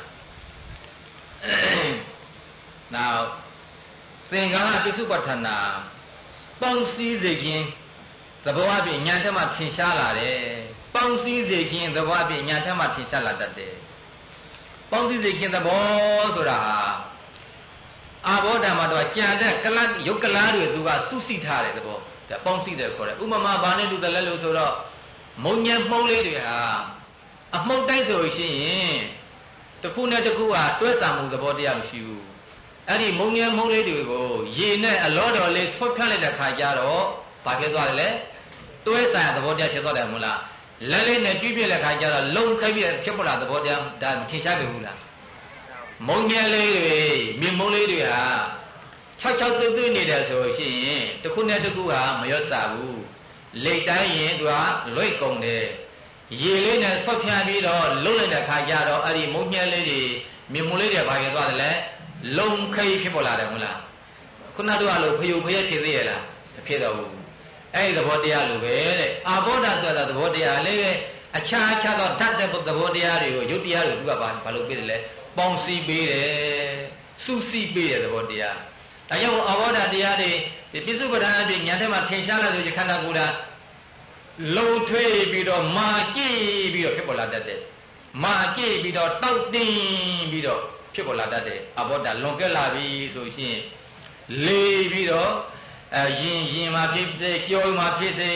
[SPEAKER 1] နောက်သင်္ကာရပိစုပဋ္ဌာနာပေါင်းစည်းစေခြင်းသဘောအပြင်ညာထက်မှထင်ရှားလာတယ်ပေါင်းစည်းစေခြင်းသဘောအပြင်ညာထက်မှထင်ရှားလာတတ်တယ်ပေါင်းစည်းစေခြင်းသဘောဆိုတာဟာ အာဘောဓမ္မတော့ကြံတဲ့ကလယုတ်ကလားတွေသူကစုစည်းထားတဲ့သဘောဒါပေါင်းစည်းတယ်ခေါ်တယ်ဥပမာဘာနဲ့တူတယ်လဲလို့ဆိုတော့မုံညံမှုံးလေးတွေဟာအမှုတ်တိုက်ဆိုလို့ရှိရင်တစ်ခုနဲ့တစ်ခုဟာတွဲဆံမှုသဘောတရားမရှိဘူးအဲ့ဒီမုံငယ်မုံလေးတွေကိုရေနဲ့အလောတော်လေးဆွတ်ဖြတ်လိုက်တဲ့ခါကျတော့ဘာဖြစ်သွားတယ်လဲတွဲဆိုင်သဘောတရားဖြစ်သွားတယ်မဟုတ်လားလက်လေးနဲ့ပြည့်ပြည့်တဲ့ခါကျတော့လုံခိုက်ပြည့်ဖြစ်ပေါ်လာသဘောတရားဒါထင်ရှားပြီဘူးလား မုံငယ်လေးတွေမြင်မုံလေးတွေဟာ၆၆သွေးသွေးနေတယ်ဆိုရှင်တခုနဲ့တခုဟာမရွတ်စာဘူးလိတ်တိုင်းရင်သူကလွိတ်ကုန်တယ်ရေလေးနဲ့ဆွတ်ဖြန့်ပြီးတော့လုံလိုက်တဲ့ခါကျတော့အဲ့ဒီမုံငယ်လေးတွေမြင်မုံလေးတွေဘာဖြစ်သွားတယ်လဲလုံခိဖြစ်ပေါ်လာတယ်မဟုတ်လားခုနတို့ကလို့ဖယုတ်ဖယက်ဖြစ်သေးရဲ့လားမဖြစ်တော့ဘူးအဲ့ဒီသဘောတရားလိုပဲတဲ့အာဘောဓဆိုတာသဘောတရားလေးပဲအခြားအခြားသောဓာတ်တဲ့သဘောတရားတွေကိုယုတ်တရားတွေသူကဘာဘာလို့ပေးတယ်လဲ ပေါင်းစည်းပေးတယ်စုစည်းပေးတဲ့သဘောတရားဒါကြောင့်အာဘောဓတရားတွေဒီပိစုပဒနာအပြင်ညာထဲမှာထင်ရှားလာတဲ့ခန္ဓာကိုယ်တာလုံထွေးပြီးတော့မာကြည့်ပြီးတော့ဖြစ်ပေါ်လာတတ်တယ်မာကြည့်ပြီးတော့တောက်တင်းပြီးတော့ဖြစ်ပေါ်လာတတ်တယ်အဘောဓာလွန်ကဲလာပြီဆိုရှင်လေးပြီးတော့အဲရင်ရင်မှာဖြစ်စေကြောမှာဖြစ်စေ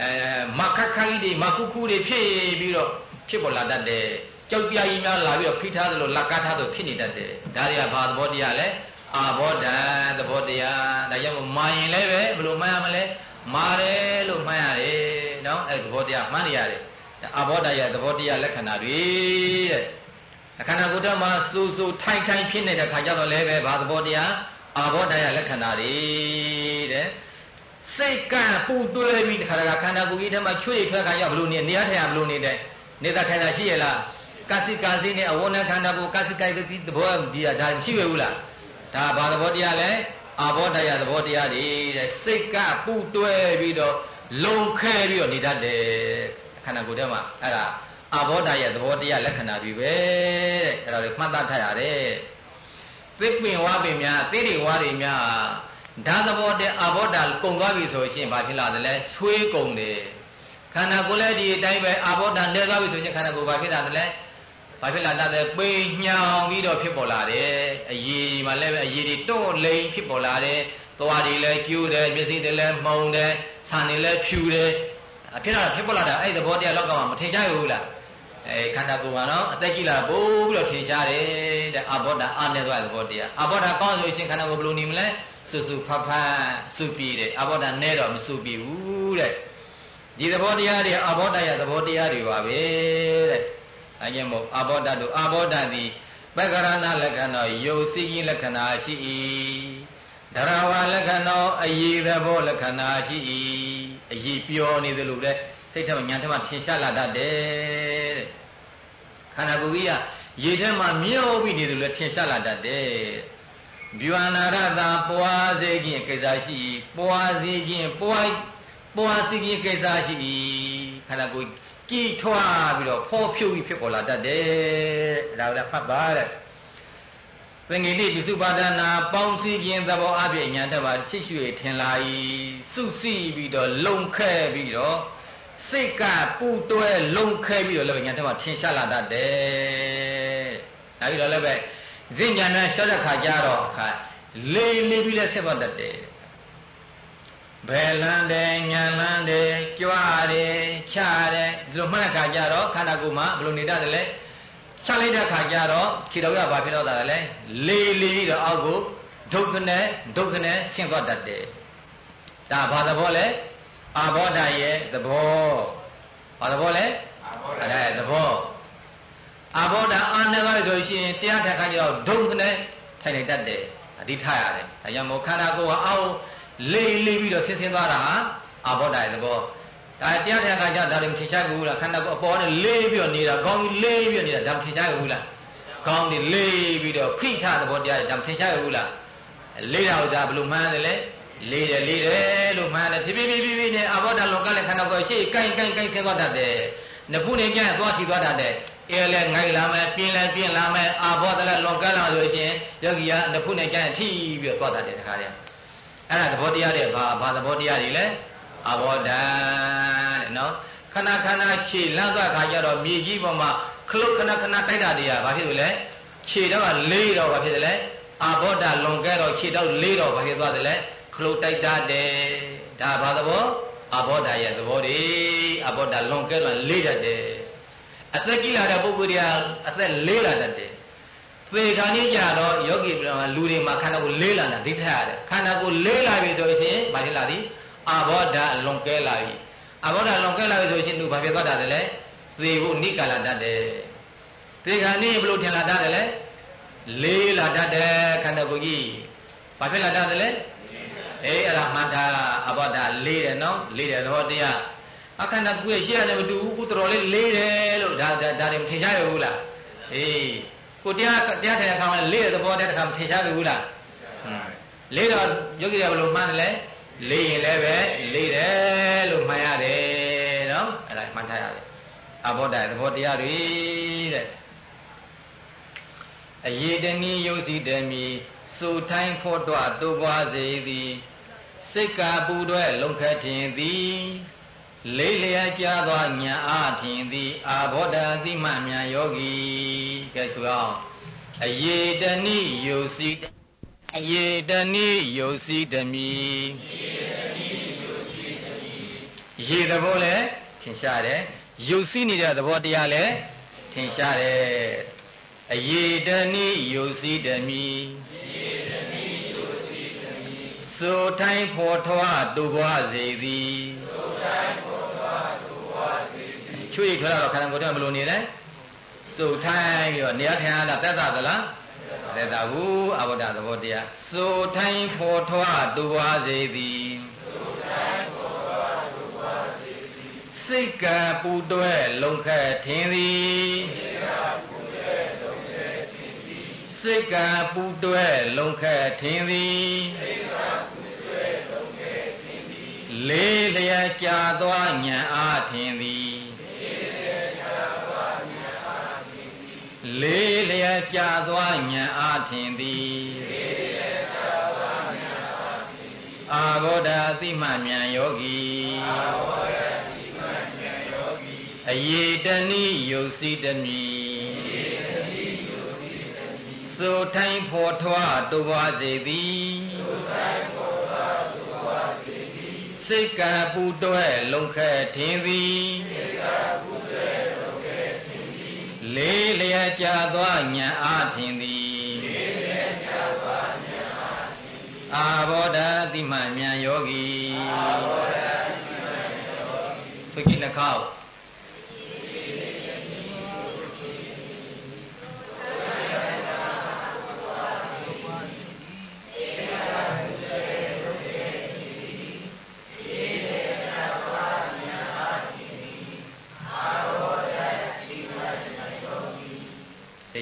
[SPEAKER 1] အဲမခက်ခိုင်းတွေမကုခုတွေဖြစ်ပြီးတော့ဖြစ်ပေါ်လာတတ်တယ် ကြောက်ပြာကြီးများလာပြီးတော့ဖိထားသလိုလက်ကားထားသလိုဖြစ်နေတတ်တယ်ဒါတွေကဘာသဘောတရားလဲအာဘောဓာသဘောတရားဒါကြောင့်မာရင်လည်းပဲဘယ်လိုမှန်းရမလဲမာတယ်လို့မှန်းရတယ်နော်အဲသဘောတရားမှန်းနေရတယ်အာဘောဓာရဲ့သဘောတရားလက္ခဏာတွေတဲ့အခန္ဓာကိုယ်တမှာစူစူထိုင်ထိုင်ဖြစ်နေတဲ့ခါကျတော့လည်းပဲဘာသဘောတရားအာဘောဓာယလက္ခဏာတွေတဲ့စိတ်ကပူတွဲပြီးခါရခန္ဓာကိုယ်ကြီးထဲမှာချွေထွက်ခါကျဘလို့နေနေရထိုင်ရဘလို့နေတဲ့နေတာထိုင်တာရှိရလား ကစိကာစိနဲ့အဝဏခန္ဓာကိုကစိကိုက်တိသဘောဒီဒါရှိရဘူးလားဒါဘာသဘောတရားလဲအာဘောဓာယသဘောတရားတွေတဲ့စိတ်ကပူတွဲပြီးတော့လုံခဲပြီးတော့နေတတ်တယ်ခန္ဓာကိုယ်ထဲမှာအဲ့ဒါအဘောဓာရဲ့သဘောတရားလက္ခဏာတွေပဲတဲ့အဲ့ဒါတွေမှတ်သားထားရတယ်သစ်ပင်ဝါပင်များသစ်တွေဝါတွေများဓာသဘောတဲ့အဘောဓာကုံသွားပြီဆိုရှင်ဘာဖြစ်လာသလဲဆွေးကုံတယ်ခန္ဓာကိုယ်လည်းဒီအတိုင်းပဲအဘောဓာနေသွားပြီဆိုရင်ခန္ဓာကိုယ်ဘာဖြစ်လာသလဲ ဘာဖြစ်လာတတ်တယ်ပိညောင်ပြီးတော့ဖြစ်ပေါ်လာတယ်အရည်မှလည်းပဲအရည်တွေတော့လိန်ဖြစ်ပေါ်လာတယ်သွားတွေလည်းကျိုးတယ်မျက်စိတွေလည်းမှုံတယ်ဆံတွေလည်းဖြူတယ်အဖြစ်လာဖြစ်ပေါ်လာတာအဲ့ဒီသဘောတရားလောက်ကမှမထင်ရှားဘူးလားအဲခန္ဓာကိုယ်ကနော်အသက်ကြီးလာပိုးပြီးတော့ထင်ရှားတယ်တဲ့အဘောဓာအာနေသွားတဲ့ဘောတရားအဘောဓာကောင်းဆိုရှင်ခန္ဓာကိုယ်ဘယ်လိုနေမလဲဆူဆူဖတ်ဖတ်စုပြီးတယ်အဘောဓာနဲတော့မစုပြီးဘူးတဲ့ဒီသဘောတရားတွေအဘောဓာရသဘောတရားတွေပါပဲတဲ့ အဲကြောင့်မို့အဘောဓာတို့အဘောဓာသည်ပက္ခရဏလက္ခဏာယုတ်စိကြီးလက္ခဏာရှိ၏ဒရဝလက္ခဏောအရေးသဘောလက္ခဏာရှိ၏အရေးပြောနေသလိုလေစိတ်ထမညာထမထင်ရှားလာတတ်တယ်တဲ့ခန္ဓာကိုယ်ကြီးကရေထဲမှာမြုပ်ပြီးနေသလိုလေထင်ရှားလာတတ်တယ်ဗျာနာရတာပွားစေခြင်းကိစ္စရှိပွားစေခြင်းပွားပွားစေခြင်းကိစ္စရှိခန္ဓာကိုယ် ကြည်ထွားပြီးတော့ဖောဖြုတ်ပြီးဖြစ်ပေါ်လာတတ်တယ်ဒါကလည်းဖတ်ပါတဲ့သင်္ကေတိပိစုပါဒနာပေါင်းစည်းခြင်းသဘောအပြည့်ညာတတ်ပါချစ်ရွှေထင်လာ၏စုစည်းပြီးတော့လုံခဲပြီးတော့စိတ်ကပူတွဲလုံခဲပြီးတော့လည်းညာတတ်ပါထင်ရှားလာတတ်တယ်။နောက်ပြီးတော့လည်းပဲဇင်ညာနဲ့ရှော့တဲ့ခါကျတော့အခါလေးလေးပြီးလည်းဆက်ပတ်တတ်တယ်။ ဘယ်လန်းတယ်ညာလန်းတယ်ကြွားတယ်ချတယ်ဒီလိုမှတ်တဲ့ခါကျတော့ခန္ဓာကိုယ်မှာဘယ်လိုနေတတ်တယ်လဲ။ချလိုက်တဲ့ခါကျတော့ခြေတော်ကဘာဖြစ်တော့တာလဲလေးလေးပြီးတော့အောက်ကိုဒုက္ခနဲ့ဒုက္ခနဲ့ဆင်းသွားတတ်တယ်ဒါဘာသဘောလဲအာဘောဓာရဲ့သဘောဘာသဘောလဲအာဘောဓာရဲ့သဘောအာဘောဓာအာနကဆိုရှင်တရားထက်ခါကျတော့ဒုက္ခနဲ့ထိုင်နေတတ်တယ်အဓိထားရတယ်ဒါကြောင့်မို့ခန္ဓာကိုယ်ကအောက် လေးလေးပြီးတော့ဆင်းဆင်းသွားတာဟာအာဘောဓာရဲ့သဘောဒါတရားတရားကကြဒါလည်းမထင်ရှားဘူးလားခန္ဓာကိုယ်အပေါ်နဲ့လေးပြီးတော့နေတာကောင်းပြီးလေးပြီးတော့နေတာဒါမထင်ရှားဘူးလားကောင်းပြီးလေးပြီးတော့ဖိထသဘောတရားဒါမထင်ရှားဘူးလားလေးတာဥဒါဘယ်လိုမှန်းတယ်လဲလေးတယ်လေးတယ်လို့မှန်းတယ်ဖြည်းဖြည်းဖြည်းဖြည်းနဲ့အဘောဓာလောကလည်းခန္ဓာကိုယ်ရှေ့ကိုင်းကိုင်းကိုင်းဆင်းသွားတတ်တယ်နဖုနေကြသွားထီသွားတတ်တယ်အဲလဲငိုက်လာမယ်ပြင်းလဲပြင်းလာမယ်အဘောဓာလည်းလောကလာဆိုရှင်ယောဂီကနဖုနေကြထီပြီးတော့သွားတတ်တယ်တခါတည်း အဲ့ဒါသဘောတရားတွေဘာဘာသဘောတရားတွေလဲအဘောဓာတဲ့နော်ခဏခဏခြေလန့်သွားခါကျတော့မြေကြီးပေါ်မှာခလုတ်ခဏခဏတိုက်တာတွေကဘာဖြစ်လို့လဲခြေတော့ကလေးတော့ဘာဖြစ်တယ်လဲအဘောဓာလွန်ကဲတော့ခြေတော့လေးတော့ဘာဖြစ်သွားတယ်လဲခလုတ်တိုက်တာတယ်ဒါဘာသဘောအဘောဓာရဲ့သဘောတွေအဘောဓာလွန်ကဲတော့လေးတတ်တယ်အသက်ကြီးလာတဲ့ပုဂ္ဂိုလ်တွေကအသက်လေးလာတတ်တယ် သေခါနေကြတော့ယောဂီပြည်မှာလူတွေမှာခန္ဓာကိုယ်လေးလာတာသိထရတယ်ခန္ဓာကိုယ်လေးလာပြီဆိုရင်ဘာဖြစ်လာသည်အဘောဓာလွန်ကဲလာပြီအဘောဓာလွန်ကဲလာပြီဆိုရှင်သူဘာဖြစ်သွားတာလဲသေဖို့နိကာလာတတ်တယ်သေခါနေဘလို့ထင်လာတတ်တယ်လဲလေးလာတတ်တယ်ခန္ဓာကိုယ်ကြီးဘာဖြစ်လာတတ်တယ်လဲအေးအဲ့ဒါမှန်တာအဘောဓာလေးတယ်နော်လေးတယ်သဘောတရားအခန္ဓာကိုယ်ရဲ့ရှေ့ရတယ်မတူဘူးခုတော်လေးလေးတယ်လို့ဒါဒါဒါတွေမထင်ရှားရဘူးလားအေး ကိုတရားတရားထိုင်တဲ့အခါမှာလေးတဲ့သဘောတည်းတစ်ခါမထင်ရှားဘူးလားလေးတော့ယောဂီကဘယ်လိုမှန်းတယ်လဲလေးရင်လည်းပဲလေးတယ်လို့မှန်ရတယ်နော်အဲ့ဒါမှန်ထားရတယ်အဘောဓာသဘောတရားတွေတဲ့အယေတနည်းယုတ်စီတမီစုထိုင်းဖို့တော့တူပွားစေသည်စိတ်ကပူတွဲလုံခတ်ခြင်းသည် လေးလျက်ကြားသောညာအားထင်သည်အာဘောဓာတိမမြန်ယောဂီကဲဆိုအောင်အယေတနည်းယုတ်စီအယေတနိယုတ်စီတမီရေသဘောလည်းထင်ရှားတယ်ယုတ်စီနေတဲ့သဘောတရားလည်းထင်ရှားတယ်အယေတနိယုတ်စီတမီဆိုတိုင်းဖော်ထွားတူပွားစေသည်ဆိုတိုင်းဖော်ထွားတူပွားစေသည် ချွေထွက်လာတော့ခန္ဓာကိုယ်ထဲဘယ်လိုနေလဲဆိုတိုင်းပြီးတော့နေရာထိုင်ရတာတက်တာသလားသက်တာဟုအဘုဒ္ဓသဘောတရားစိုးထိုင်းဖော်ထွားတူပါစေသည်စိုးထိုင်းဖော်ထွားတူပါစေသည်စိတ်ကံပူတွဲလုံခတ်ထင်သည်စိတ်ကံပူတွဲလုံခတ်ထင်သည်စိတ်ကံပူတွဲလုံခတ်ထင်သည်စိတ်ကံ လေးလျက်ကြာသွားညံအားထင်သည်လေးလျက်ကြာသွားညံအားထင်သည်အာဘောဓာတိမမြန်ယောဂီအယေတနိယုတ်စီတမီဆိုထိုင်ဖော်ထွားတူပါစေသည်စိ တ်ကပူတွဲလုံခဲထင်သည်စိတ်ကပူလေးလျက်ကြာသွားညံအားထင်သည်လေးလျက်ကြာသွားညံအားထင်သည်အာဘောဓာတိမမြန်ယောဂီအာဘောဓာတိမမြန်ယောဂီသကိနှခောက်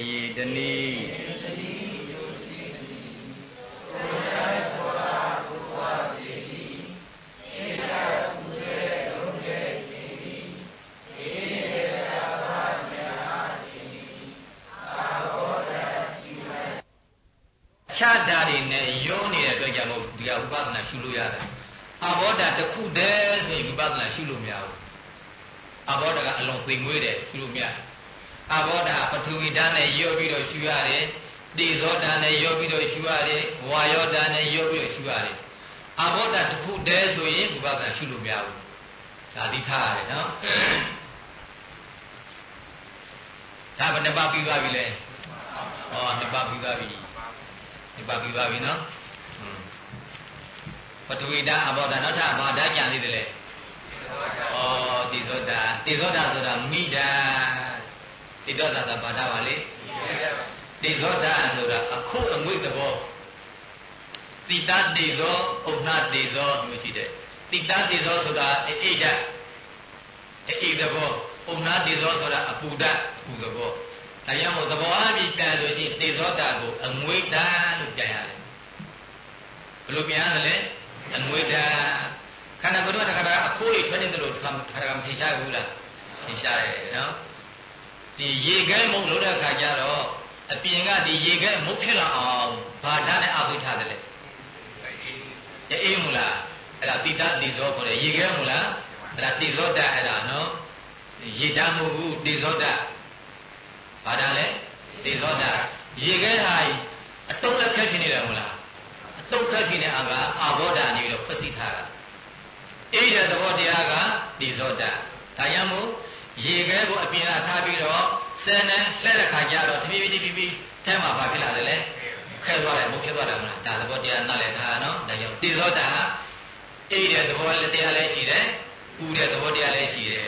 [SPEAKER 1] ရေတနည်းဖြတ်တာတွေနဲ့ရောနေတဲ့အတွက်ကြောင့်မို့ဒီကဝိပဿနာရှုလို့ရတယ်အဘောဓာတစ်ခုတည်းဆိုရင်ဝိပဿနာ ရှုလို့မရဘူးအဘောဓာကအလွန်သိမ်မွေးတယ်ရှုလို့မရအဘောဓာပထဝီဓာတ်နဲ့ရောပြီးတော့ရှုရတယ်တေဇောဓာတ်နဲ့ရောပြီးတော့ရှုရတယ်ဝါယောဓာတ်နဲ့ရောပြီးတော့ရှုရတယ်အဘောဓာတစ်ခုတည်းဆိုရင်ဝိပဿနာရှုလို့မရဘူးဒါသိထားရတယ်နော်ဒါဘယ်နှပါပြီးသွားပြီလဲဟောနှစ်ပါပြီးသွားပြီဒီပါပြီးသွားပြီနော်ပထဝီဓာတ်အဘောဓာတ်နောက်ထပ်ဘာဓာတ်ကြံသေးတယ်လဲ ဩတိဇောဓာတ်တိဇောဓာတ်ဆိုတာမိဓာတ်တိဇောဓာတ်ကဘာဓာတ်ပါလဲတိဇောဓာတ်ဆိုတာအခုအငွေ့သဘောတိတတိဇောဥပ္ပနာတိဇောမျိုးရှိတယ်တိတတိဇောဆိုတာအိဋ္ဌအိဋ္ဌသဘောဥပ္ပနာတိဇောဆိုတာအပူဓာတ်ပူသဘောဒါကြောင့်မို့သဘောအပြည့်ပြန်လို့ရှိရင်တေဇောတာကိုအငွေတာလို့ပြန်ရတယ်ဘယ်လိုပြန်ရလဲအငွေတာခန္ဓာကိုယ်တော့တခါတည်းအ ခိုးတွေထွက်နေတယ်လို့တခါတခါမထင်ရှားဘူးလားထင်ရှားတယ်နော်ဒီရေခဲမုံလို့တဲ့အခါကျတော့အပြင်ကဒီရေခဲမုတ်ဖြစ်လာအောင်ဘာဓာတ်နဲ့အပိထားတယ်လေအေးမလားအဲ့ဒါတိတတိဇောခေါ်တယ်ရေခဲမလားအဲ့ဒါတိဇောတအဲ့ဒါနော်ရေဓာတ်မဟုတ်ဘူးတိဇောတဘာဒါလဲဒေဇောတာရေခဲတာအတုံးအခက်ဖြစ်နေတယ်မဟုတ်လားအတုံးခက်ဖြစ်နေအောင်ကအဘောဓာနေပြီးတော့ဖွက်စီထားတာ အိတဲ့သဘောတရားကဒေဇောတာဒါကြောင့်မို့ရေခဲကိုအပြင်ကထားပြီးတော့ဆယ်နဲ့လှဲ့တဲ့ခါကျတော့တဖြည်းဖြည်းတဖြည်းဖြည်းထဲမှာဘာဖြစ်လာတယ်လဲခဲသွားတယ်မဟုတ်ဖြစ်သွားတယ်မလားဒါသဘောတရားနားလည်ထားနော်ဒါကြောင့်ဒေဇောတာအိတဲ့သဘောတရားလည်းရှိတယ်ပူတဲ့သဘောတရားလည်းရှိတယ်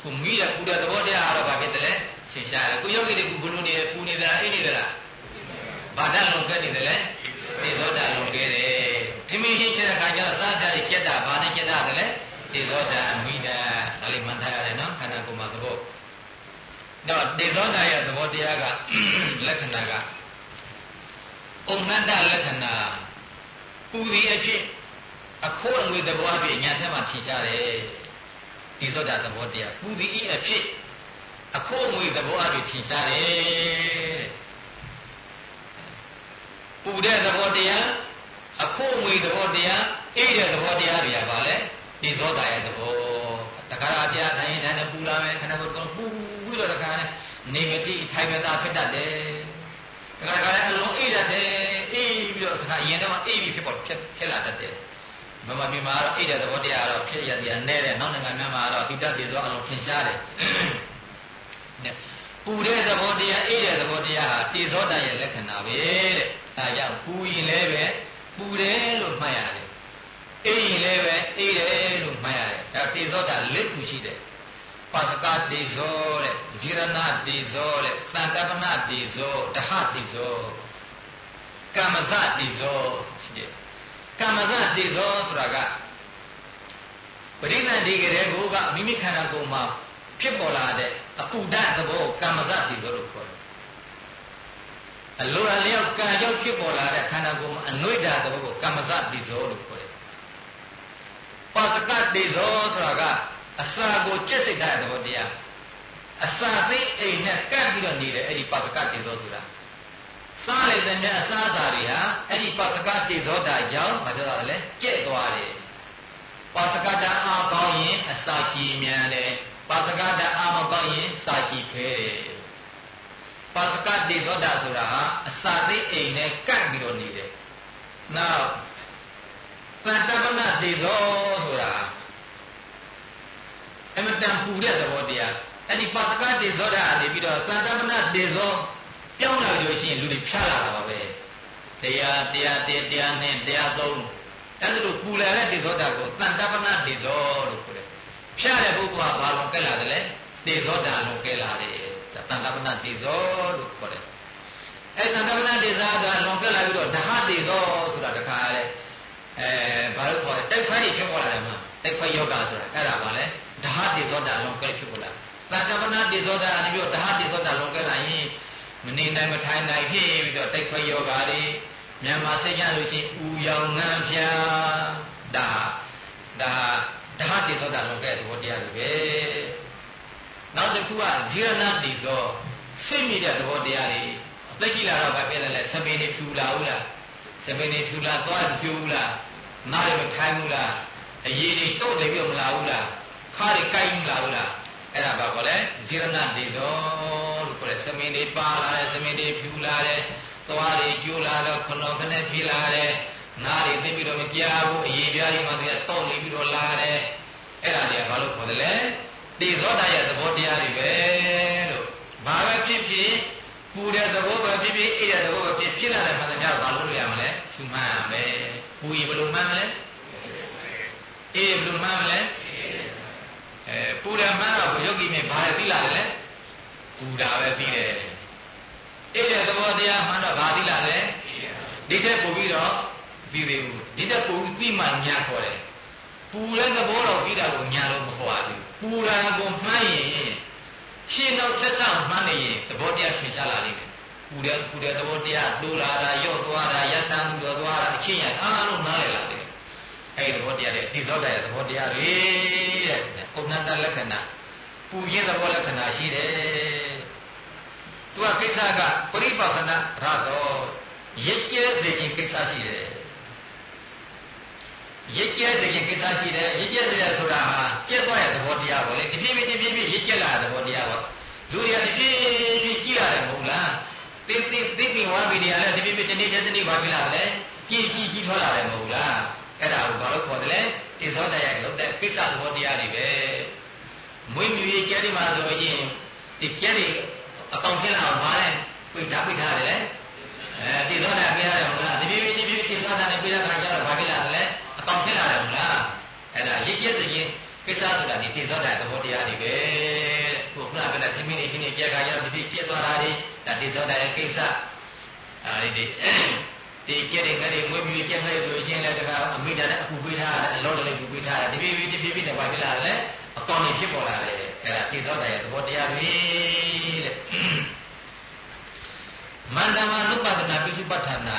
[SPEAKER 1] ခုမိတဲ့ပူတဲ့သဘောတရားကတော့ဘာဖြစ်တယ်လဲရှင်းရှားတယ်ကိုယောဂီတွေကဘလို့နေပူနေသလားအိနေသလားဘာတလွန်ခဲ့နေတယ်လဲ တေဇောတလွန်ခဲ့တယ်ထမင်းဟင်းချက်တဲ့ခါကျတော့အစားအစာတွေကျက်တာဘာနဲ့ကျက်တာတယ်လဲတေဇောတအမိတာဒါလေးမှန်ထားရတယ်နော်ခန္ဓာကိုယ်မှာသဘောတော့တေဇောတရဲ့သဘောတရားကလက္ခဏာကဩနတ္တလက္ခဏာပူဒီအဖြစ်အခိုးအငွေသဘောအဖြစ်ညာထက်မှထင်ရှားတယ်တေဇောတသဘောတရားပူဒီအဖြစ်အခိုးအငွေသဘောအဖြစ်ထင်ရှားတယ်တဲ့ ပူတဲ့သဘောတရားအခိုးအငွေသဘောတရားအိတဲ့သဘောတရားတွေကဘာလဲဒီဇောတာရဲ့သဘောတခါတည်းတရားထိုင်တိုင်းနဲ့ပူလာမယ်ခဏကတော့ပူပြီးတော့တခါနဲ့နေမတိထိုင်မသာဖြစ်တတ်တယ်တခါတခါလည်းအလုံးအိတတ်တယ်အေးပြီးတော့တခါအရင်တော့အေးပြီးဖြစ်ပေါ်ဖြစ်ဖြစ်လာတတ်တယ်မမပြမှာတော့အိတဲ့သဘောတရားကတော့ဖြစ်ရတရားနဲ့တဲ့နောက်နိုင်ငံများမှာတော့တိတတ်တယ်ဆိုအလုံးထင်ရှားတယ် ပူတဲ့သဘောတရားအေးတဲ့သဘောတရားဟာတေဇောတရဲ့လက္ခဏာပဲတဲ့ဒါကြောင့်ပူရင်လည်းပဲပူတယ်လို့မှတ်ရတယ်အေးရင်လည်းပဲအေးတယ်လို့မှတ်ရတယ်ဒါတေဇောတလက်ခုရှိတယ်ပါစကတေဇောတဲ့ဇိရဏတေဇောတဲ့တန်တပနတေဇောတဟတေဇောကမ္မဇတေဇောရှိတယ်ကမ္မဇတေဇောဆိုတာကပရိသတ်ဒီကလေးကမိမိခန္ဓာကိုယ်မှာဖြစ်ပေါ်လာတဲ့ အပူဓာတ်သဘောကမ္မဇတိဆိုလို့ခေါ်တယ်အလိုအလျောက်ကံကြောင့်ဖြစ်ပေါ်လာတဲ့ခန္ဓာကိုယ်မှာအနွိဓာတ်သဘောကိုကမ္မဇတိဆိုလို့ခေါ်တယ်ပါစကတိဇောဆိုတာကအစာကိုကျက်စိတ်တဲ့သဘောတရားအစာသိအိမ်နဲ့ကပ်ပြီးတော့နေတယ်အဲ့ဒီပါစကတိဇောဆိုတာစားလိုက်တဲ့မြတ်အစားအစာတွေဟာအဲ့ဒီပါစကတိဇောတာကြောင့်ဘာဖြစ်လာလဲကျက်သွားတယ်ပါစကတအားကောင်းရင်အစာကြည်မြန်တယ် ပါစကတအာမကောက်ရင်စာကြည့်ခဲတယ်ပါစကတိသောတာဆိုတာဟာအစာသိအိမ်နဲ့ကန့်ပြီးတော့နေတယ်နောက်သတ္တပနတိသောဆိုတာအမတန်ပူတဲ့သဘောတရားအဲ့ဒီပါစကတိသောတာအနေပြီးတော့သတ္တပနတိသောပြောင်းလာလို့ရှိရင်လူတွေဖြားလာတာပါပဲတရားတရားတရားတရားနဲ့တရားသုံးအဲ့ဒါလိုပူလာတဲ့တိသောတာကိုသတ္တပနတိသောလို့ ခေါ်တယ်ဖြားတဲ့ပုဂ္ဂိုလ်ကဘာလုံးကဲလာတယ်လဲတေဇောတာလုံးကဲလာတယ်တန်တပနတေဇောလို့ခေါ်တယ်အဲတန်တပနတေဇောကလုံးကဲလာပြီးတော့ဓဟတေဇောဆိုတာတခါလေအဲဘာလို့ခေါ်လဲတိုက်ခွဲနေဖြစ်ပေါ်လာတယ်မှာတိုက်ခွဲယောဂဆိုတာအဲ့ဒါပါလေဓဟတေဇောတာလုံးကဲဖြစ်ပေါ်လာတန်တပနတေဇောတာအနေပြီးတော့ဓဟတေဇောတာလုံးကဲလာရင်မနေနိုင်မထိုင်နိုင်ဖြစ်ပြီးတော့တိုက်ခွဲယောဂါတွေမြန်မာစိတ်ကြလို့ရှိရင်ဥယောင်ငန်းဖျားဒါဒါဒါဟာ တိသောတာလောကရဲ့သဘောတရားတွေပဲနောက်တစ်ခုကဇီရဏတိသောစိတ်မိတဲ့သဘောတရားတွေအသက်ကြီးလာတော့ဗာပြတယ်လဲစပင်းတွေဖြူလာဘူးလားစပင်းတွေဖြူလာသွားဖြူဘူးလားနားတွေမထိုင်ဘူးလားအရေးတွေတော့တယ်ပြမလာဘူးလားခါတွေကိုက်မလာဘူးလားအဲ့ဒါဘာခေါ်လဲဇီရဏတိသောလို့ခေါ်တယ်စပင်းတွေပါလာတယ်စပင်းတွေဖြူလာတယ်သွားတွေကျိုးလာတော့ခဏခဏဖြေလာတယ်နားတွေသိပြီးတော့မပြဘူးအရေးပြားကြီးမှသူကတော့နေပြီးတော့လာတယ် အဲ့ဒါတွေကဘာလို့ခေါ်တယ်လဲတေဇောတရဲ့သဘောတရားတွေပဲလို့ဘာပဲဖြစ်ဖြစ်ပူတဲ့သဘောပဲဖြစ်ဖြစ်အိတဲ့သဘောပဲဖြစ်ဖြစ်လာတဲ့ခါကျတော့ဘာလို့လို့ရမလဲရှုမှတ်ရမယ်ပူရင်ဘယ်လိုမှတ်မလဲအေးဘယ်လိုမှတ်မလဲအဲပူတယ်မှန်းတော့ယောဂီမြင်ဘာလဲသိလာတယ်လဲပူတာပဲသိတယ်အိတဲ့သဘောတရားမှန်းတော့ဘာသိလာလဲဒီထက်ပိုပြီးတော့သိသေးဘူးဒီထက်ပိုပြီးသိမှညာခေါ်တယ် ပူတဲ့သဘောတော့သိတာကိုညာလို့မခေါ်ရဘူးပူတာကိုမှန်းရင်ရှင်းတော့ဆက်ဆက်မှန်းနေရင်သဘောတရားထင်ရှားလာလိမ့်မယ်ပူတဲ့ပူတဲ့သဘောတရားတိုးလာတာရော့သွားတာယတန်မှုတော့သွားတာအချင်းရအားလုံးနားလည်လာတယ်အဲ့ဒီသဘောတရားတွေဒီဇောတရဲ့သဘောတရားတွေတဲ့ဥက္ကဋ္ဌလက္ခဏာပူရင်းသဘောလက္ခဏာရှိတယ်သူကကိစ္စကပရိပါစနာရတော့ရစ်ကျဲစေခြင်းကိစ္စရှိတယ် ရစ်ကျဲစေခြင်းကိစ္စရှိတယ်ရစ်ကျဲစေတယ်ဆိုတာဟာကျက်သွားတဲ့သဘောတရားပေါ့လေတဖြည်းဖြည်းတဖြည်းဖြည်းရစ်ကျက်လာတဲ့သဘောတရားပေါ့လူတွေကတဖြည်းဖြည်းကြည့်ရတယ်မဟုတ်လားသိသိသိပြီးဝါပြီးတွေကလည်းတဖြည်းဖြည်းတနေ့တည်းတနေ့ပါဖြစ်လာတယ်ကြည်ကြည်ကြီးထွက်လာတယ်မဟုတ်လားအဲ့ဒါကိုဘာလို့ခေါ်တယ်လဲတိသောတရားလောက်တဲ့ကိစ္စသဘောတရားတွေပဲမွေးမြူရေးကျဲဒီမှာဆိုရင်ဒီကျဲတွေအကောင်ဖြစ်လာအောင်ဗာလဲပိတ်ထားပိတ်ထားတယ်လေအဲတိသောတာပြရတယ်မဟုတ်လားတဖြည်းဖြည်းတဖြည်းဖြည်းတိသောတာနဲ့ပြတဲ့ခါကျတော့ အဲ့ဒါရစ်ကျက်စရင်ကိစ္စဆိုတာဒီတိသောတာသဘောတရားတွေပဲတဲ့ခုခုနကပြောတဲ့သမီးတွေခင်းနေကြခါကျတော့တဖြည်းကျက်သွားတာတွေဒါတိသောတာရဲ့ကိစ္စအဲဒီဒီကြက်တွေငါတွေမွေးမြူကြက်ငါတွေဆိုရင်လည်းတခါအမိတာနဲ့အပူပေးထားတယ်အလောတလေးပူပေးထားတယ်တဖြည်းဖြည်းတဖြည်းဖြည်းနဲ့ဘာဖြစ်လာလဲအကောင်တွေဖြစ်ပေါ်လာတယ်အဲ့ဒါတိသောတာရဲ့သဘောတရားတွေတဲ့မန္တမနုပဒနာပိစုပဋ္ဌာနာ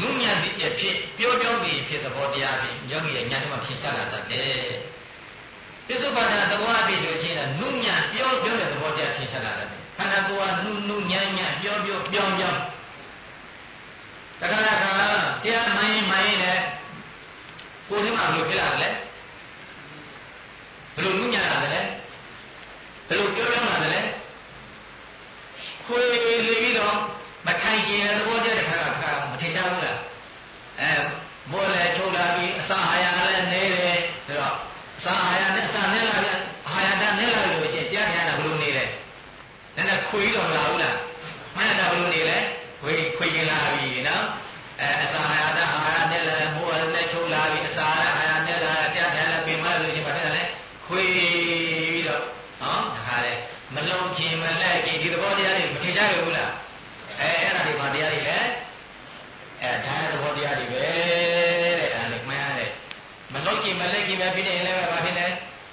[SPEAKER 1] နုညံတိအဖြစ်ပြောပြောပြီးဖြစ်သဘောတရားဖြင့်ယောဂီရဲ့ဉာဏ်ထဲမှာဖြေရှားလာတတ်တယ်ပိစုပဋ္ဌာသဘောအဖြစ်ဆိုချင်းကနုညံပြောပြောတဲ့သဘောတရားဖြေရှားလာတတ်တယ်ခန္ဓာကိုယ်ကနုနုညံညံပြောပြောပြောင်းပြောင်းတခါတခါတရားမိုင်းမိုင်းနဲ့ကိုယ်ထဲမှာဘယ်လိုဖြစ်လာတယ်လဲဘယ်လိုနုညံ့လာတယ်လဲဘယ်လိုပြောပြောင်းလာတယ်လဲခွေလေပြီးတော့ မထိုင်ရှင်တဲ့သဘောတည်းတခါတခါမထင်ရှားဘူးလားအဲမောလဲချုပ်လာပြီးအစာဟာရကလည်းနေတယ်ဆိုတော့အစာဟာရနဲ့အစာနဲ့လာပြီးဟာရတာနဲ့လာလို့ရှိရင်တရားထိုင်တာဘယ်လိုနေလဲနည်းနည်းခွေးတော့မလာဘူးလားမှန်တာဘယ်လိုနေလဲခွေးခွေးကျင်လာပြီနော်အဲအစာဟာရတာဟာရနဲ့လည်းမောလည်းချုပ်လာပြီးအစာဟာရနဲ့လာတရားထိုင်လည်းပြင်မလို့ရှိရင်ဘာဖြစ်လဲခွေးပြီးတော့နော်တခါလေမလုံးခြင်းမလက်ခြင်းဒီသဘောတရားတွေမထင်ရှားရဘူးလား အဲအဲ့ဒါတွေဘာတရားတွေလဲအဲဒါသဘောတရားတွေပဲတဲ့အဲ့ဒါလေးမှန်းရတယ်မလုံးခြင်းမလက်ခြင်းပဲဖြစ်နေရင်လည်းဘာဖြစ်လဲ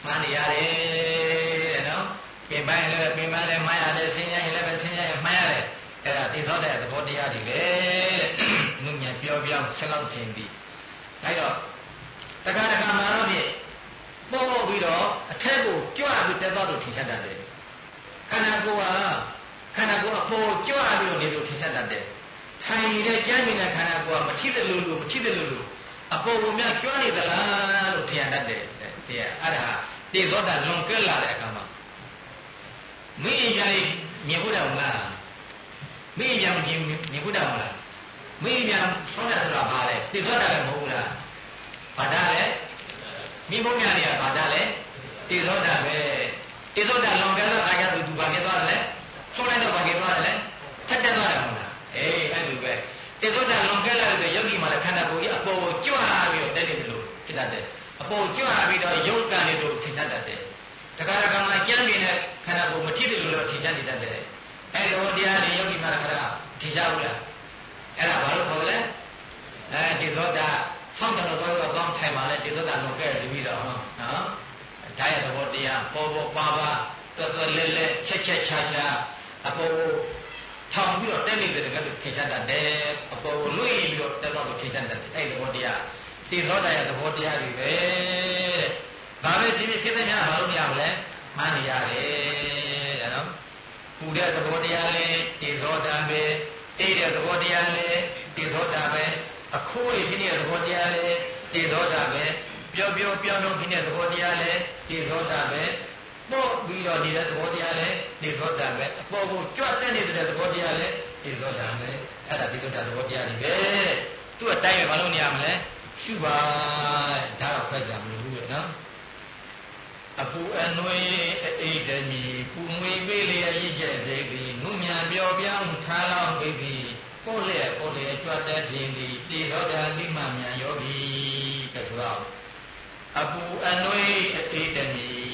[SPEAKER 1] မှန်းနေရတယ်တဲ့နော်ပြင်ပန်းရင်လည်းပြင်ပန်းတယ်မှန်းရတယ်ဆင်းရဲရင်လည်းပဲဆင်းရဲရင်မှန်းရတယ်အဲ့ဒါတိသောတဲ့သဘောတရားတွေပဲတဲ့နုညံပြောပြောဆက်လောက်ခြင်းပြီးဒါတော့တခါတခါမှတော့ဖြင့်ပို့ပြီးတော့အထက်ကိုကြွပြီးတက်သွားလို့ထင်ရှားတတ်တယ်ခန္ဓာကိုယ်ဟာ ခန္ဓာကိုယ်အပေါ်ကြွပြီးတော့နေလို့ထင်ရှားတတ်တယ်ထိုင်နေတဲ့ကြမ်းမြင်တဲ့ခန္ဓာကိုယ်ကမထိတဲ့လို့လို့မထိတဲ့လို့လို့အပေါ်ကများကြွနေသလားလို့ထင်ရတတ်တယ်တရားအဲ့ဒါတေဇောတာလွန်ကဲလာတဲ့အခါမှာမင်းအရင်လေးမြင်ဖို့တယ်မလားမင်းအရင်မြင်မြင်ဖို့တယ်မလားမင်းအရင်ဆောင်းတယ်ဆိုတာဘာလဲတေဇောတာလည်းမဟုတ်ဘူးလားဘာတာလဲမိဘများတွေကဘာတာလဲတေဇောတာပဲတေဇောတာလွန်ကဲတဲ့အခါကျသူသူဘာဖြစ်သွားတယ်လဲ ဆုံးလိုက်တော့ဘာဖြစ်သွားတယ်လဲထက်တက်သွားတယ်မဟုတ်လားအေးအဲ့လိုပဲတေဇောတာလွန်ကဲလာလို့ဆိုယောဂီမှာလည်းခန္ဓာကိုယ်ကြီးအပေါ်ကိုကြွပြီးတော့တက်နေတယ်လို့ဖြစ်တတ်တယ်အပေါ်ကြွပြီးတော့ယုတ်ကန်နေလို့ထင်ရှားတတ်တယ်တခါတခါမှကြမ်းနေတဲ့ခန္ဓာကိုယ်မထိတယ်လို့လည်းထင်ရှားနေတတ်တယ်အဲ့လိုတရားတွေယောဂီမှာလည်းခါထင်ရှားဘူးလားအဲ့ဒါဘာလို့ခေါ်လဲအဲတေဇောတာဆောင်းတယ်လို့တော့ကောင်းထိုင်ပါလေတေဇောတာလွန်ကဲဆိုပြီးတော့နော်ဒါရဲ့သဘောတရားပေါ်ပေါ်ပါပါတော်တော်လဲလဲချက်ချက်ချာချာ အပေါ်ထထောင်ပြီးတော့တက်နေတဲ့ကတည်းကထင်ရှားတတ်တယ်အပေါ်ကိုလွှင့်ပြီးတော့တက်တော့ထင်ရှားတတ်တယ်အဲ့ဒီသဘောတရားတိသောတာရဲ့သဘောတရားတွေပဲတဲ့ဘာပဲဖြစ်ဖြစ်ဖြစ်တဲ့များဘာလို့မရမလဲမှန်းနေရတယ်တဲ့နော်ပူတဲ့သဘောတရားလဲတိသောတာပဲတိတဲ့သဘောတရားလဲတိသောတာပဲအခိုးတွေဖြစ်နေတဲ့သဘောတရားလဲတိသောတာပဲပျော်ပျော်ပြောင်းတော့ဖြစ်နေတဲ့သဘောတရားလဲတိသောတာပဲ ပေါ့ပြီးတော့နေတဲ့သဘောတရားလဲတိသောတာပဲအပေါ်ကိုကြွတ်တက်နေတဲ့သဘောတရားလဲတိသောတာပဲအဲ့ဒါတိသောတာသဘောတရားတွေပဲသူ့အတိုင်းပဲမလုပ်နေရမလဲရှုပါဒါတော့ဖက်စရာမလိုဘူးလေနော်အပူအနွေအိတ်တမီပူငွေပေးလျက်ရည်ကျက်စေသည်နုညံပြောပြောင်းထားလောင်းပြီးပြီကိုလျက်ကိုလျက်ကြွတဲ့ခြင်းသည်တေသောတာတိမမြန်ယောဂီကဆိုတော့အပူအနွေအိတ်တမီ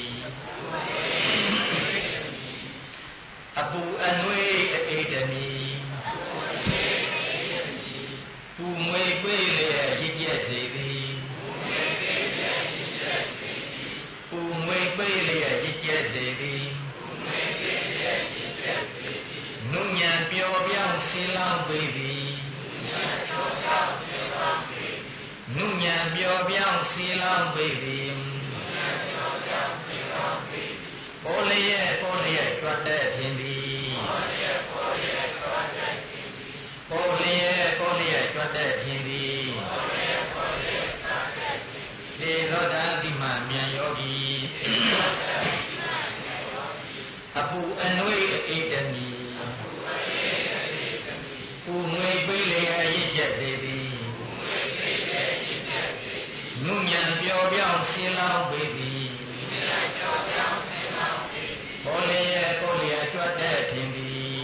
[SPEAKER 1] အပူအနွေအိတ်တမီပူငွေပေးလျက်ရည်ကျက်စေသည်ပူငွေပေးလျက်ရည်ကျက်စေသည်နုညံပျော်ပြောင်းဆင်းလောင်းပေးသည်နုညံပျော်ပြောင်းဆင်းလောင်းပေးသည် ပေါ်လျက်ပေါ်လျက်ကြွတဲ့ခြင်းသည်ပေါ်လျက်ပေါ်လျက်ကြွတဲ့ခြင်းသည်ဒေသောတာတိမမြန်ယောဂီအပူအနွေအိတမီပူငွေပေးလျက်ရစ်ကျက်စေသည်နုညံပျော်ပြောင်းဆင်းလောင်းပေသည် ပေါ်လျက်ပေါ်လျက်ကြွတဲ့ထင်သည်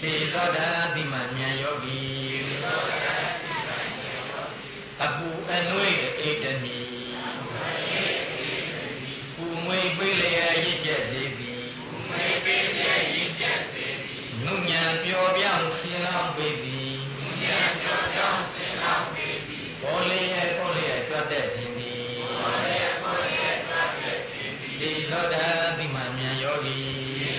[SPEAKER 1] ဒေသောတာတိမမြန်ယောဂီအပူအနွေအိတမီပူငွေပေးလျက်ရစ်ကျက်စေသည်နုညံပျော်ပြောင်းဆင်းလောင်းပေသည်ပေါ်လျက်ပေါ်လျက်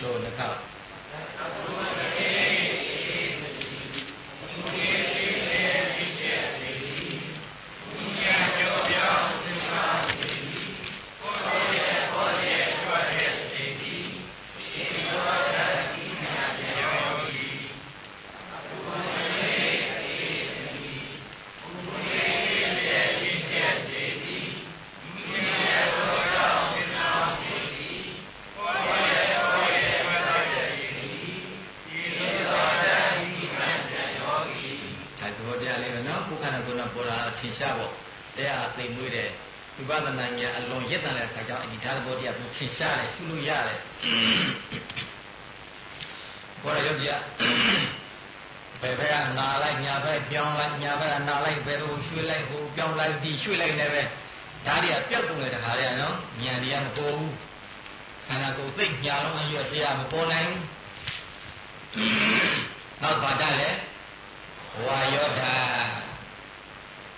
[SPEAKER 1] ဆိုနှခဒါသဘောတရားလေးပဲနော်ကိုယ်ခန္ဓာကိုယ်နဲ့ပေါ်လာတာထင်ရှားပေါ့တရားသိမွေးတယ်ဝိပဿနာဉာဏ်အလွန်ရစ်တန်တဲ့အခါကျတော့ဒီဓာတ်သဘောတရားကိုထင်ရှားတယ်ရှုလို့ရတယ်ဘောရယောဂီကဘယ်ဘက်ကနာလိုက်ညာဘက်ပြောင်းလိုက်ညာဘက်ကနာလိုက်ဘယ်လိုရွှေ့လိုက်ဟိုပြောင်းလိုက်ဒီရွှေ့လိုက်နေပဲဓာတ်တွေကပျောက်ကုန်တဲ့တခါတည်းကနော်ဉာဏ်တွေကမပေါ်ဘူးခန္ဓာကိုယ်သိညာလုံးအရွယ်တရားမပေါ်နိုင်ဘူးနောက်ဘာတလဲဝါယောဓာ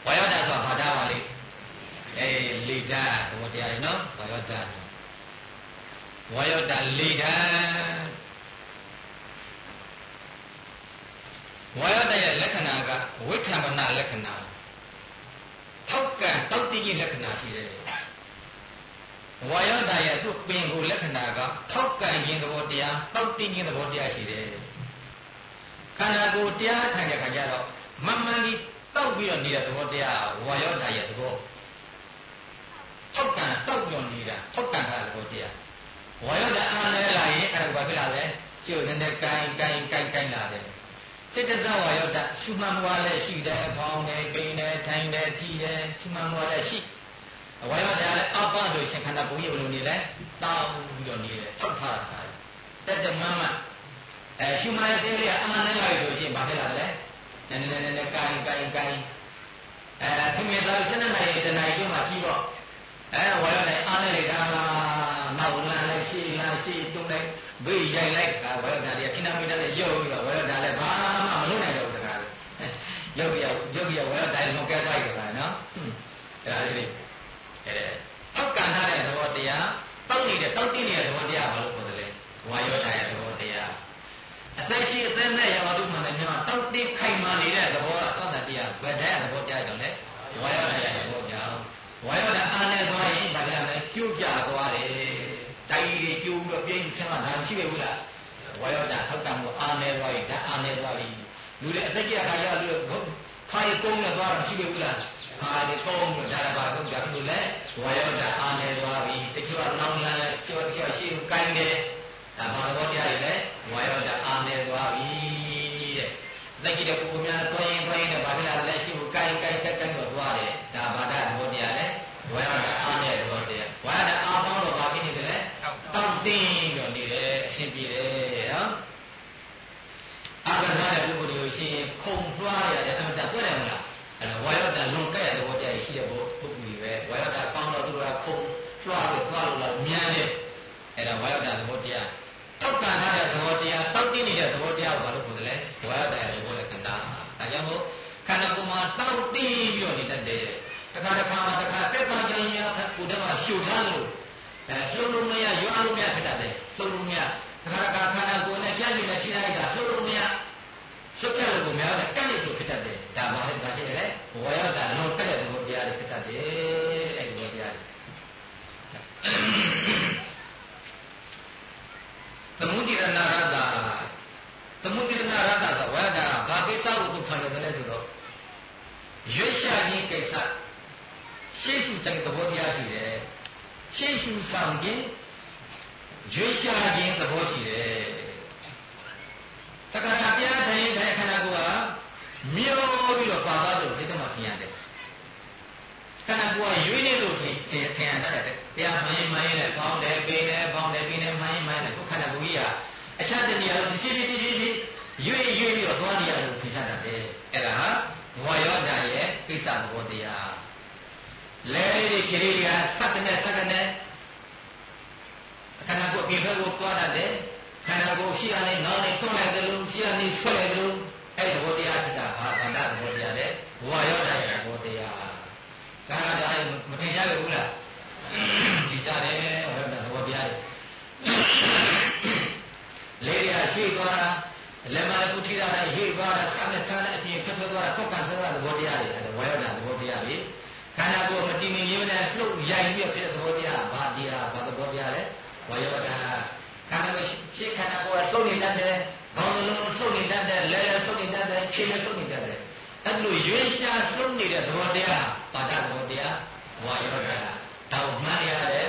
[SPEAKER 1] ဝါယောဓာဆိုတာဘာဓာပါလိအေးလေဓာသဘောတရားလေနော်ဝါယောဓာဝါယောဓာလေဓာဝါယောဓာရဲ့လက္ခဏာကဝိထံပနလက္ခဏာထောက်ကံတောက်တိကြီးလက္ခဏာရှိတယ်ဝါယောဓာရဲ့သူ့ပင်ကိုလက္ခဏာကထောက်ကံခြင်းသဘောတရားတောက်တိခြင်းသဘောတရားရှိတယ်ခန္ဓာကိုယ်တရားထိုင်တဲ့ခါကျတော့မမှန်ဒီတောက်ပြီးတော့နေတဲ့သဘောတရားဝါယောဓာရဲ့သဘောထောက်ကံတောက်ပြောနေတာထောက်ကံထားတဲ့သဘောတရားဝါယောဓာအားလဲလာရင်အဲ့ဒါကဘာဖြစ်လာလဲကျိုးနေတဲ့ကိုင်းကိုင်းကိုင်းကိုင်းလာတယ် စိတ်တဇဝါယောဓာရှုမှန်မွားလဲရှိတယ်ဖောင်းတယ်ပိန်တယ်ထိုင်တယ်ထီတယ်ရှုမှန်မွားလဲရှိဝါယောဓာလည်းအပ္ပဆိုရှင်ခန္ဓာကိုယ်ကြီးဘယ်လိုနေလဲတောက်ပြီးတော့နေတယ်ထောက်ထားတာတက်တမမအဲရှုမှန်တဲ့စိတ်လေးကအမှန်တမ်းလိုက်လို့ရှိရင်ဘာဖြစ်လာလဲနည်းနည်းနည်းနည်းကိုင်းကိုင်းကိုင်းအဲသမီးစားစနေနိုင်တနိုင်ကျမှပြီးတော့အဲဝါရတဲ့အားနဲ့လေဒါနောက်လာလိုက်ရှိလာရှိတုံးလိုက် ဘေးရိုက်လိုက်တာဝါရတဲ့ဒီအချင်းနာမိတဲ့ရုပ်ပြီးတော့ဝါရတဲ့လည်းဘာမှမလုပ်နိုင်တော့ဘူးတခါလေရုပ်ရရုပ်ရဝါရတဲ့လုံးကဲသွားပြီတခါနော်အဲဒါလေးအဲထောက်ကံထားတဲ့သဘောတရားတောက်နေတဲ့နေတဲ့တောက်တင်းနေတဲ့သဘောတရားဘာလို့ခေါ်တယ်လဲဝါယောဓာရဲ့သဘောတရားအသက်ရှိအသက်မဲ့ရပါသူမှန်တယ်မြန်မာတောက်တင်းခိုင်မာနေတဲ့သဘောအစသတရားဘယ်တရားသဘောတရားကြောင့်လဲဝါယောဓာရဲ့သဘောကြောင့်ဝါယောဓာအားနဲ့သွားရင်ဘာကြလဲကျိုးကြသွားတယ်တိုင်းတွေကျိုးပြီးတော့ပြင်း ဆင်းမှဒါရှိပဲဘူးလားဝါယောဓာထောက်တံမှုအားနဲ့သွားရင်ဓာတ်အားနဲ့သွားပြီလူတွေအသက်ကြီးအခါကျလူတွေခါရကုန်းနဲ့သွားတာမရှိပဲဘူးလားခါရကုန်းလို့ဒါရပါလို့ဒါဖြစ်လို့လဲဝါယောဓာအားနဲ့သွားပြီတချို့ကနောင်လန်တချို့ကတချို့ရှေ့ကိုကိုင်းတယ်ဒါဘာသဘောတရားတွေလဲဝါယောဓာအားနဲ့သွားပြီတဲ့လက်ကြီးတဲ့ပုဂ္ဂိုလ်များသွားရင်သွားရင်လည်းဘာဖြစ်လာလဲရှေ့ကိုကိုင်းကိုင်းတက်တက်တော့သွားတယ်ဒါဘာသာသဘောတရားလဲဝါယောဓာအားနဲ့သဘောတရားဝါယောဓာအားပေါင်းတော့ဘာဖြစ်နေတယ်လဲတောင့်တင်းတော့နေတယ်အဆင်ပြေတယ်နော်အာကစားတဲ့ပုဂ္ဂိုလ်တွေကိုရှင် ခုံလွှားရတယ်အမတတ်တွေ့တယ်မလားအဲ့ဒါဝါယောဓာလွန်ကဲ့တဲ့သဘောတရားရှိတဲ့ပုဂ္ဂိုလ်တွေပဲဝါယောဓာကောင်းတော့သူတို့ကခုံလွှားပြီးသွားလို့လားမြန်တယ်အဲ့ဒါဝါယောဓာသဘောတရားတောက်ကန်ထားတဲ့သဘောတရားတောက်တင်းနေတဲ့သဘောတရားကိုဘာလို့ခေါ်တယ်လဲဝါယောဓာရဲ့သဘောလဲခန္ဓာဒါကြောင့်မို့ခန္ဓာကိုယ်မှာတောက်တင်းပြီးတော့နေတတ်တယ်တခါတခါမှာတခါတက်တာကြောင့်ရခကိုယ်တည်းမှာရှုထားလို့အဲလှုပ်လို့မရရွာလို့မရဖြစ်တတ်တယ်လှုပ်လို့မရတခါတခါခန္ဓာကိုယ်နဲ့ပြည့်နေတဲ့ထိလိုက်တာလှုပ်လို့မရ လှုပ်ချက်လို့ကိုများတဲ့ကန့်လိုက်လို့ဖြစ်တတ်တယ်ဒါပါလေဒါရှိတယ်လေဝါယောဓာလွန်ကတဲ့သဘောတရားတွေဖြစ်တတ်တယ်အဲ့ဒီသဘောတရားတွေသမုဒိရဏရတသမုဒိရဏရတဆိုဝါဒဘာကိစ္စကိုသူခံရတယ်လဲဆိုတော့ရွေးရှာခြင်းကိစ္စရှေ့ရှုဆိုင်သဘောတရားရှိတယ်ရှေ့ရှုဆောင်ခြင်းရွေးရှာခြင်းသဘောရှိတယ် တခါတပြားထိုင်ထိုင်ခန္ဓာကိုယ်ဟာမြောပြီးတော့ပါသွားတယ်စိတ်ကမှထင်ရတယ်ခန္ဓာကိုယ်ကရွေးနေလို့ထင်ထင်ထင်ရတတ်တယ်တရားမှန်မှန်နဲ့ပေါင်းတယ်ပေးတယ်ပေါင်းတယ်ပေးတယ်မှန်မှန်နဲ့ကိုယ်ခန္ဓာကိုယ်ကြီးဟာအခြားတနည်းအားဖြင့်ဖြည်းဖြည်းဖြည်းဖြည်းရွေ့ရွေ့ပြီးတော့သွားနေရလို့ထင်ရှားတတ်တယ်အဲ့ဒါဟာဝါယောဓာရဲ့ကိစ္စသဘောတရားလဲလေးတွေခြေလေးတွေကစက္ကနဲ့စက္ကနဲ့ခန္ဓာကိုယ်ပြင်ဘက်ကိုတွားတတ်တယ် ခန္ဓာကိုယ်ရှိရနေနောက်နေတွန်းလိုက်တယ်လို့ရှိရနေဆွဲလိုက်တယ်လို့အဲ့ဒီသဘောတရားဖြစ်တာဘာဗန္ဒသဘောတရားတဲ့ဝါယောဓာရဲ့သဘောတရားဒါကဒါမထင်ရှားဘူးလားထင်ရှားတယ်ဝါယောဓာသဘောတရားတွေလေးရရွှေ့သွားတာလက်မလည်းကုထိတာလည်းရွှေ့သွားတာဆမ်းနဲ့ဆမ်းနဲ့အပြင်ဖက်ဖက်သွားတာကောက်ကန်သွားတာသဘောတရားတွေအဲ့ဒါဝါယောဓာသဘောတရားတွေခန္ဓာကိုယ်မတည်မငြိမ်နဲ့လှုပ်ရိုက်ပြီးဖြစ်တဲ့သဘောတရားဘာတရားဘာသဘောတရားလဲဝါယောဓာ ခန္ဓာကိုယ်ရှေ့ခန္ဓာကိုယ်ကလှုပ်နေတတ်တယ်ခေါင်းလုံးလုံးလှုပ်နေတတ်တယ်လဲလဲလှုပ်နေတတ်တယ်ခြေလဲလှုပ်နေတတ်တယ်အဲ့လိုရွေးရှားလှုပ်နေတဲ့သဘောတရားပါဒသဘောတရားဝါယောဓာဒါကိုမှန်းရတယ်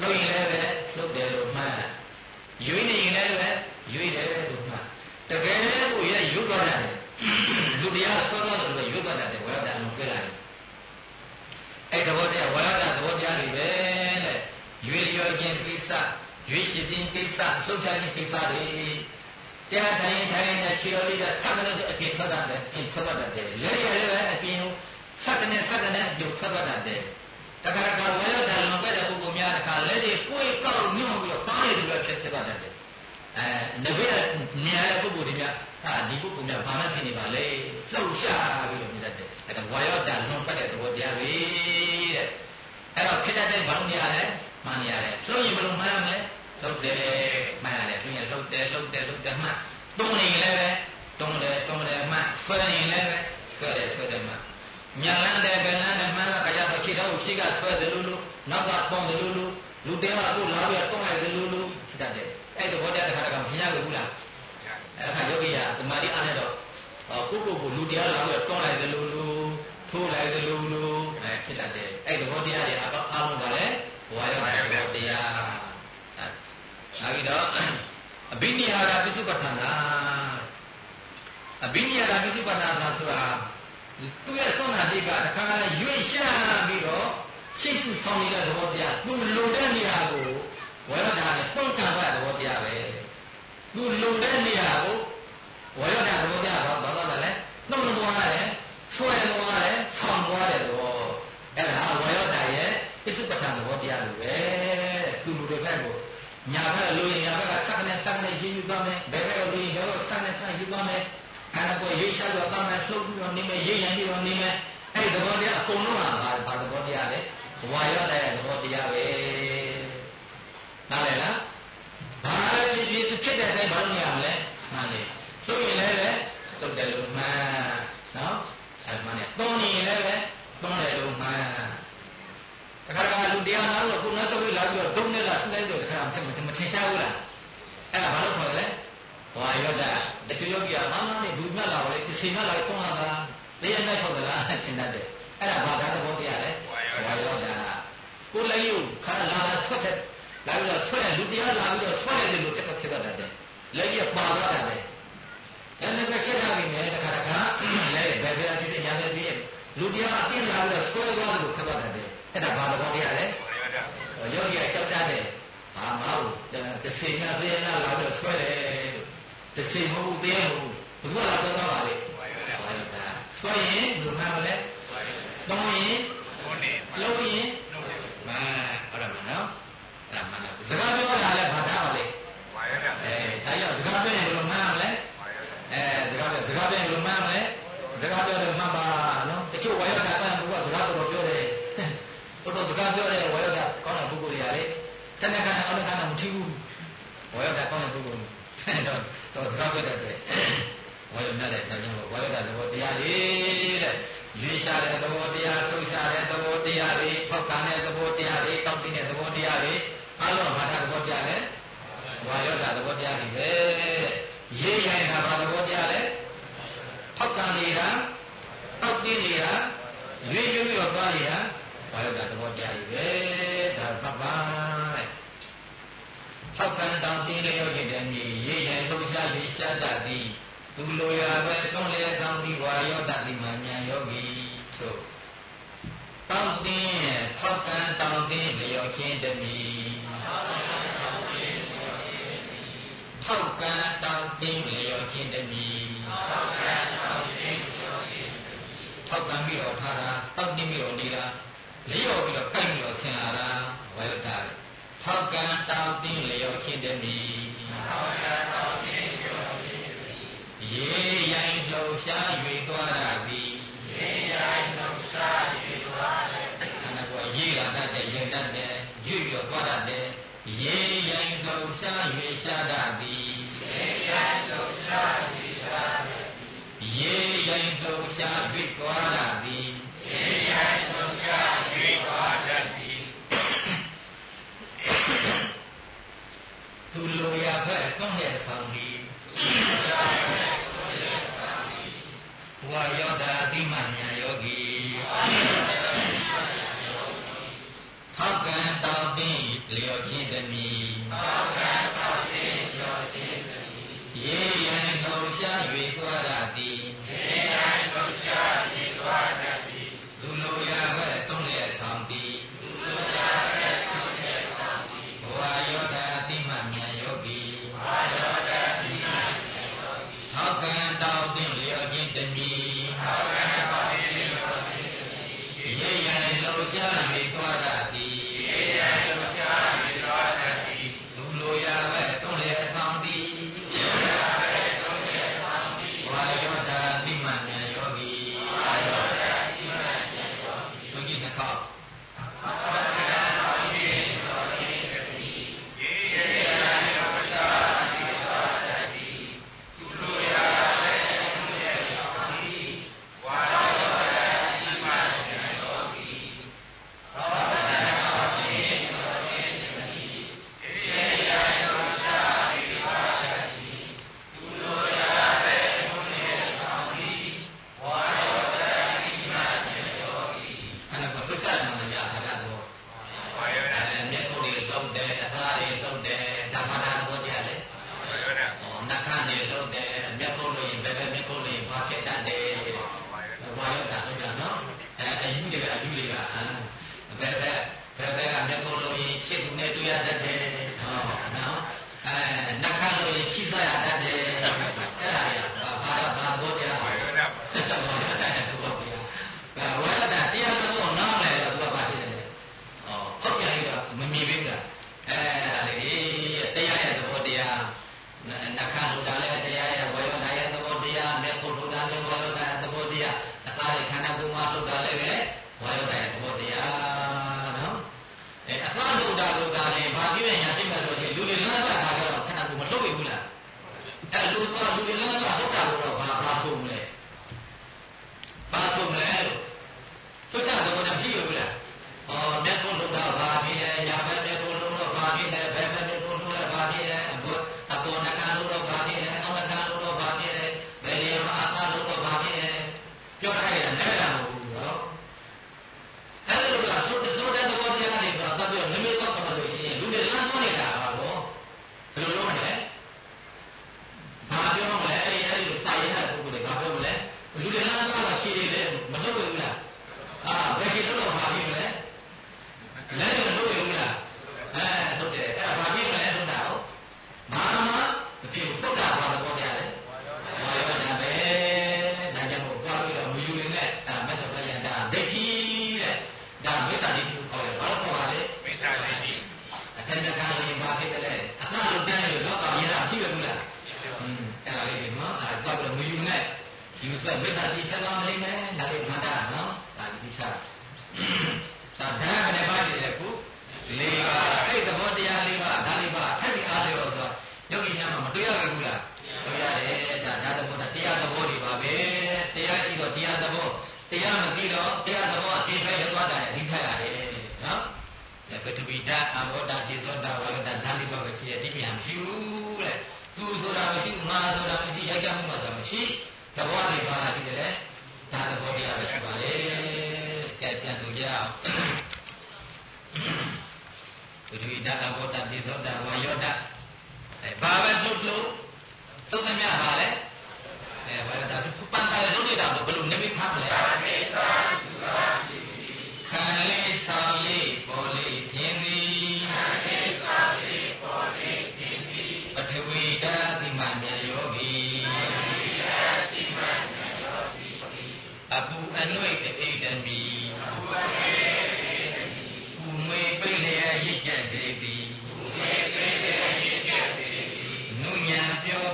[SPEAKER 1] လှုပ်ရင်လည်းပဲလှုပ်တယ်လို့မှန်းရွေးနေရင်လည်းပဲရွေးတယ်လို့မှန်းတကယ်ကိုရရွတ်သွားတယ်လူတရားဆွဲသွားတယ်လို့ရွတ်သွားတယ်ဝါယောဓာလုံးပြလာတယ်အဲ့သဘောတရားဝါယောဓာသဘောတရားတွေပဲလေရွေးလျောခြင်းကိစ္စ ရွေးရှိခြင်းကိစ္စလှုပ်ရှားခြင်းကိစ္စတွေတရားထိုင်ထိုင်နဲ့ခြေတော်လေးကစက္ကနဲ့အပြင်ထွက်တာတယ်ပြင်ထွက်တတ်တယ်လက်ရလည်းပဲအပြင်စက္ကနဲ့စက္ကနဲ့အပြင်ထွက်တတ်တယ်တခါတခါဝါယောဓာလွန်ခဲ့တဲ့ပုဂ္ဂိုလ်များတခါလက်တွေကိုယ်ကောက်ညွှန်ပြီးတော့ပါးရတယ်လို့ဖြစ်ဖြစ်တတ်တယ်အဲနဘေးမြင်ရတဲ့ပုဂ္ဂိုလ်တွေများဟာဒီပုဂ္ဂိုလ်များဘာမှဖြစ်နေပါလဲလှုပ်ရှားပြီးတော့မြင်တတ်တယ်အဲဒါဝါယောဓာလွန်ခဲ့တဲ့သဘောတရားပဲတဲ့အဲ့တော့ဖြစ်တတ်တဲ့ဘာလို့နေရလဲမှန်နေရတယ်လှုပ်ရင်ဘယ်လိုမှန်းရမလဲ လှုပ်တယ်မှန်ရတယ်ပြီးရင်လှုပ်တယ်လှုပ်တယ်လှုပ်တယ်မှန်တွန်းနေရင်လည်းပဲတွန်းတယ်တွန်းတယ်မှန်ဆွဲနေရင်လည်းပဲဆွဲတယ်ဆွဲတယ်မှန်ညာလန်းတယ်ဘယ်လန်းတယ်မှန်ကကြတော့ခြေတော့ခြေကဆွဲတယ်လို့လို့နောက်ကတွန်းတယ်လို့လို့လူတဲကအခုလာပြီးတွန်းလိုက်တယ်လို့လို့ဖြစ်တတ်တယ်အဲ့ဒီဘောတရားတစ်ခါတခါမမြင်ရဘူးလားအဲ့ဒါခါယောဂီကတမာတိအားနဲ့တော့ကိုကိုကိုလူတရားလာပြီးတွန်းလိုက်တယ်လို့လို့ထိုးလိုက်တယ်လို့လို့အဲဖြစ်တတ်တယ်အဲ့ဒီဘောတရားတွေအကောအားလုံးကလည်းဘဝရောက်တဲ့ဘောတရား နောက်ပြီးတော့အဘိနိဟာရပစ္စုပ္ပထနာအဘိနိဟာရပစ္စုပ္ပထနာဆိုတာသူရဲ့သွန်နာတိကတခါကလည်းရွေ့ရှာပြီးတော့ရှေ့ရှုဆောင်နေတဲ့သဘောတရားသူလိုတဲ့နေရာကိုဝေရဒာနဲ့တွန့်ကန်သွားတဲ့သဘောတရားပဲသူလိုတဲ့နေရာကိုဝေရဒာသဘောတရားဘာဘာလဲလဲနှုတ်သွားတယ်ဆွဲသွားတယ်ဆောင်သွားတဲ့သဘောအဲ့ဒါဝေရဒာရဲ့ပစ္စုပ္ပထန်သဘောတရားလိုပဲတဲ့သူလူတွေဘက်ကို ညာဘက်ကလိုရင်ညာဘက်ကဆက်ကနေဆက်ကနေရေးယူသွားမယ်ဘယ်ဘက်ကလိုရင်ဘယ်ဘက်ဆက်နေဆက်ယူသွားမယ်ခန္ဓာကိုယ်ရေးချတော့သွားမယ်လှုပ်ပြီးတော့နေမယ်ရေးရန်ပြီးတော့နေမယ်အဲ့ဒီသဘောတရားအကုန်လုံးဟာဘာဘာသဘောတရားလဲဝါရတဲ့သဘောတရားပဲနားလည်လားဘာဖြစ်ဖြစ်သူဖြစ်တဲ့အတိုင်းဘာလို့နေရမလဲမှန်တယ်လှုပ်ရင်လည်းပဲလှုပ်တယ်လို့မှန်နော်အဲ့မှန်တယ်သုံးရင်လည်းပဲသုံးတယ် နဲ့လားထူလိုက်တော့ခါမှမထင်ရှားဘူးလားအဲ့ဒါဘာလို့ခေါ်တယ်လဲဝါယောဒတချို့ယောဂီကမမနဲ့ဘူးမြတ်လာပါလေပစ္စည်းမြတ်လာကောင်းလာတာတရားနဲ့ထောက်သလားရှင်းတတ်တယ်အဲ့ဒါဘာသာသဘောတရားလဲဝါယောဒကိုလည်းယူခါလာလာဆွတ်တဲ့လာပြီးတော့ဆွတ်တဲ့လူတရားလာပြီးတော့ဆွတ်တယ်လို့ဖြစ်တော့ဖြစ်တတ်တယ်လက်ရပါသွားတယ်အဲ့ဒါကရှင်းရပြီမယ်တခါတခါလည်းဘယ်ဘယ်အဖြစ်ညာပဲပြည့်လူတရားအပြင်းလာပြီးတော့ဆွဲသွားတယ်လို့ဖြစ်တတ်တယ်အဲ့ဒါဘာသဘောတရားလဲ ယောဂီကကြောက်တတ်တယ်ဘာမဟုတ်တစေမြတ်သေးနာလာပြီးတော့ဆွဲတယ်တစေမဟုတ်သေးဘူးဘုရားလာဆွဲသွားပါလေဆွဲရင်ဘယ်မှာမလဲတောင်းရင်လုံးရင်မာဟုတ်တယ်မနော်အဲ့ဒါမှန်တယ်စကားပြောတာလည်းဘာသာပါလေအဲဒါကြောင့်စကားပြောရင်ဘယ်လိုမှန်းရမလဲအဲစကားပြောစကားပြောရင်ဘယ်လိုမှန်းရမလဲစကားပြောတယ်မှန်ပါနော်တချို့ဝါယောတာကဘုရားစကားတော်တော်ပြောတယ်တော်တော်စကားပြောတယ်ဝါယောတာကောင်းတဲ့ပုဂ္ဂိုလ်တွေရတယ်တဏှာကနဲ့အောက်ကနဲ့မ ထီးဘူးဝါယောတာကောင်းတဲ့ပုဂ္ဂိုလ်တော့တော့စကားပြောတတ်တယ်ဝါယောနဲ့တဲ့တရားဝါယောတာသဘောတရားတွေတဲ့ရွေးရှာတဲ့သဘောတရားထုတ်ရှာတဲ့သဘောတရားတွေထောက်ခံတဲ့သဘောတရားတွေတောက်တဲ့သဘောတရားတွေအလုံးဘာသာသဘောတရားလဲဝါယောတာသဘောတရားတွေပဲရေးရိုင်းတာဘာသဘောတရားလဲထောက်ခံနေတာတောက်တဲ့နေတာရွေးရွေးပြီးတော့သွားနေတာဝါယောတာသဘောတရားတွေပဲဒါပတ်ပါတဲ့ ထောက်ခံတောင်းတင်းလျော့တဲ့မြေရေးရိုင်းလှုပ်ရှားပြီးရှားတတ်သည်သူလိုရာပဲတွန်းလဲဆောင်ပြီးဝါယောတတိမမြန်ယောဂီဆိုတောင်းတင်းထောက်ကန်တောင်းတင်းလျော်ခြင်းတမီထောက်ကန်တောင်းတင်းလျော်ခြင်းတမီထောက်ကန်တောင်းတင်းလျော်ခြင်းတမီထောက်ကန်ပြီးတော့ထားတာတောင်းတင်းပြီးတော့နေတာလျော်ပြီးတော့ကိုက်ပြီးတော့ဆင်လာတာဝါယောတလေ ထောက်ကန်တောင်းတင်းလျော်ခြင်းတမီထောက်ကန်တောင်းတင်းလျော်ခြင်းတမီရေရိုင်းလှုပ်ရှား၍သွားရသည်ရေရိုင်းလှုပ်ရှား၍သွားရသည်ခန္ဓာကိုယ်ရေလာတတ်တယ်ရေတတ်တယ်ရွေ့ပြီးတော့သွားတတ်တယ်ရေရိုင်းလှုပ်ရှား၍ရှားတတ်သည်ရေရိုင်းလှုပ်ရှား၍ရှားတတ်သည်ရေရိုင်းလှုပ်ရှား၍သွားရသည်ရေရိုင်းလှုပ်ရှား၍သွားတတ် သည်သူလိုရဖက်တွန်းရဲ့ဆောင်ပြီးဝါယောတာအတိမညာယောဂီထောက်ကံတောင်းတင်းလျော်ခြင်းတမီထောက်ကံ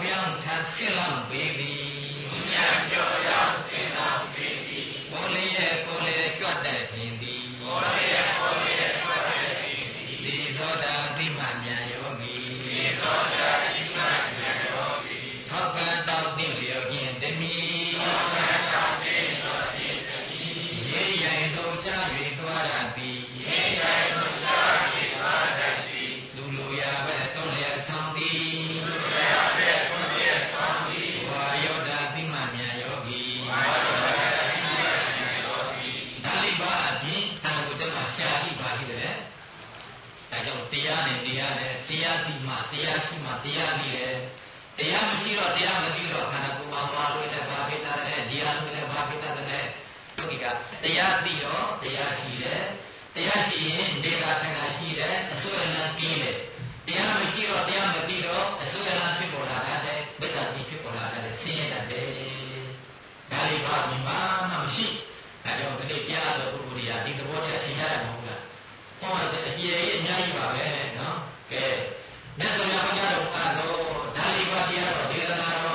[SPEAKER 1] ပြောင်းထန်
[SPEAKER 2] စစ်လောင်ပေသည်မြတ်ကျော်ရောက် တရားသိတော့တရားရှိတယ်တရားရှိရင်ဒေတာခန္ဓာရှိတယ်အစွဲလမ်းပြီးတယ်တရားမရှိတော့တရားမပြီးတော့အစွဲလမ်းဖြစ်ပေါ်လာတဲ့ပစ္စာတိဖြစ်ပေါ်လာတဲ့ဆင်းရဲတတ်တယ်ဒါလေးပါမြမမှမရှိဒါကြောင့်ဒီနေ့ကြားတော့ပုဂ္ဂိုလ်တွေကဒီသဘောတရားထင်ရှားတယ်မဟုတ်လားဟောဆိုအကြီးအများကြီးပါပဲနော်ကဲမြတ်စွာဘုရားဟောတော်ဒါလေးပါတရားတော့ဒေတာ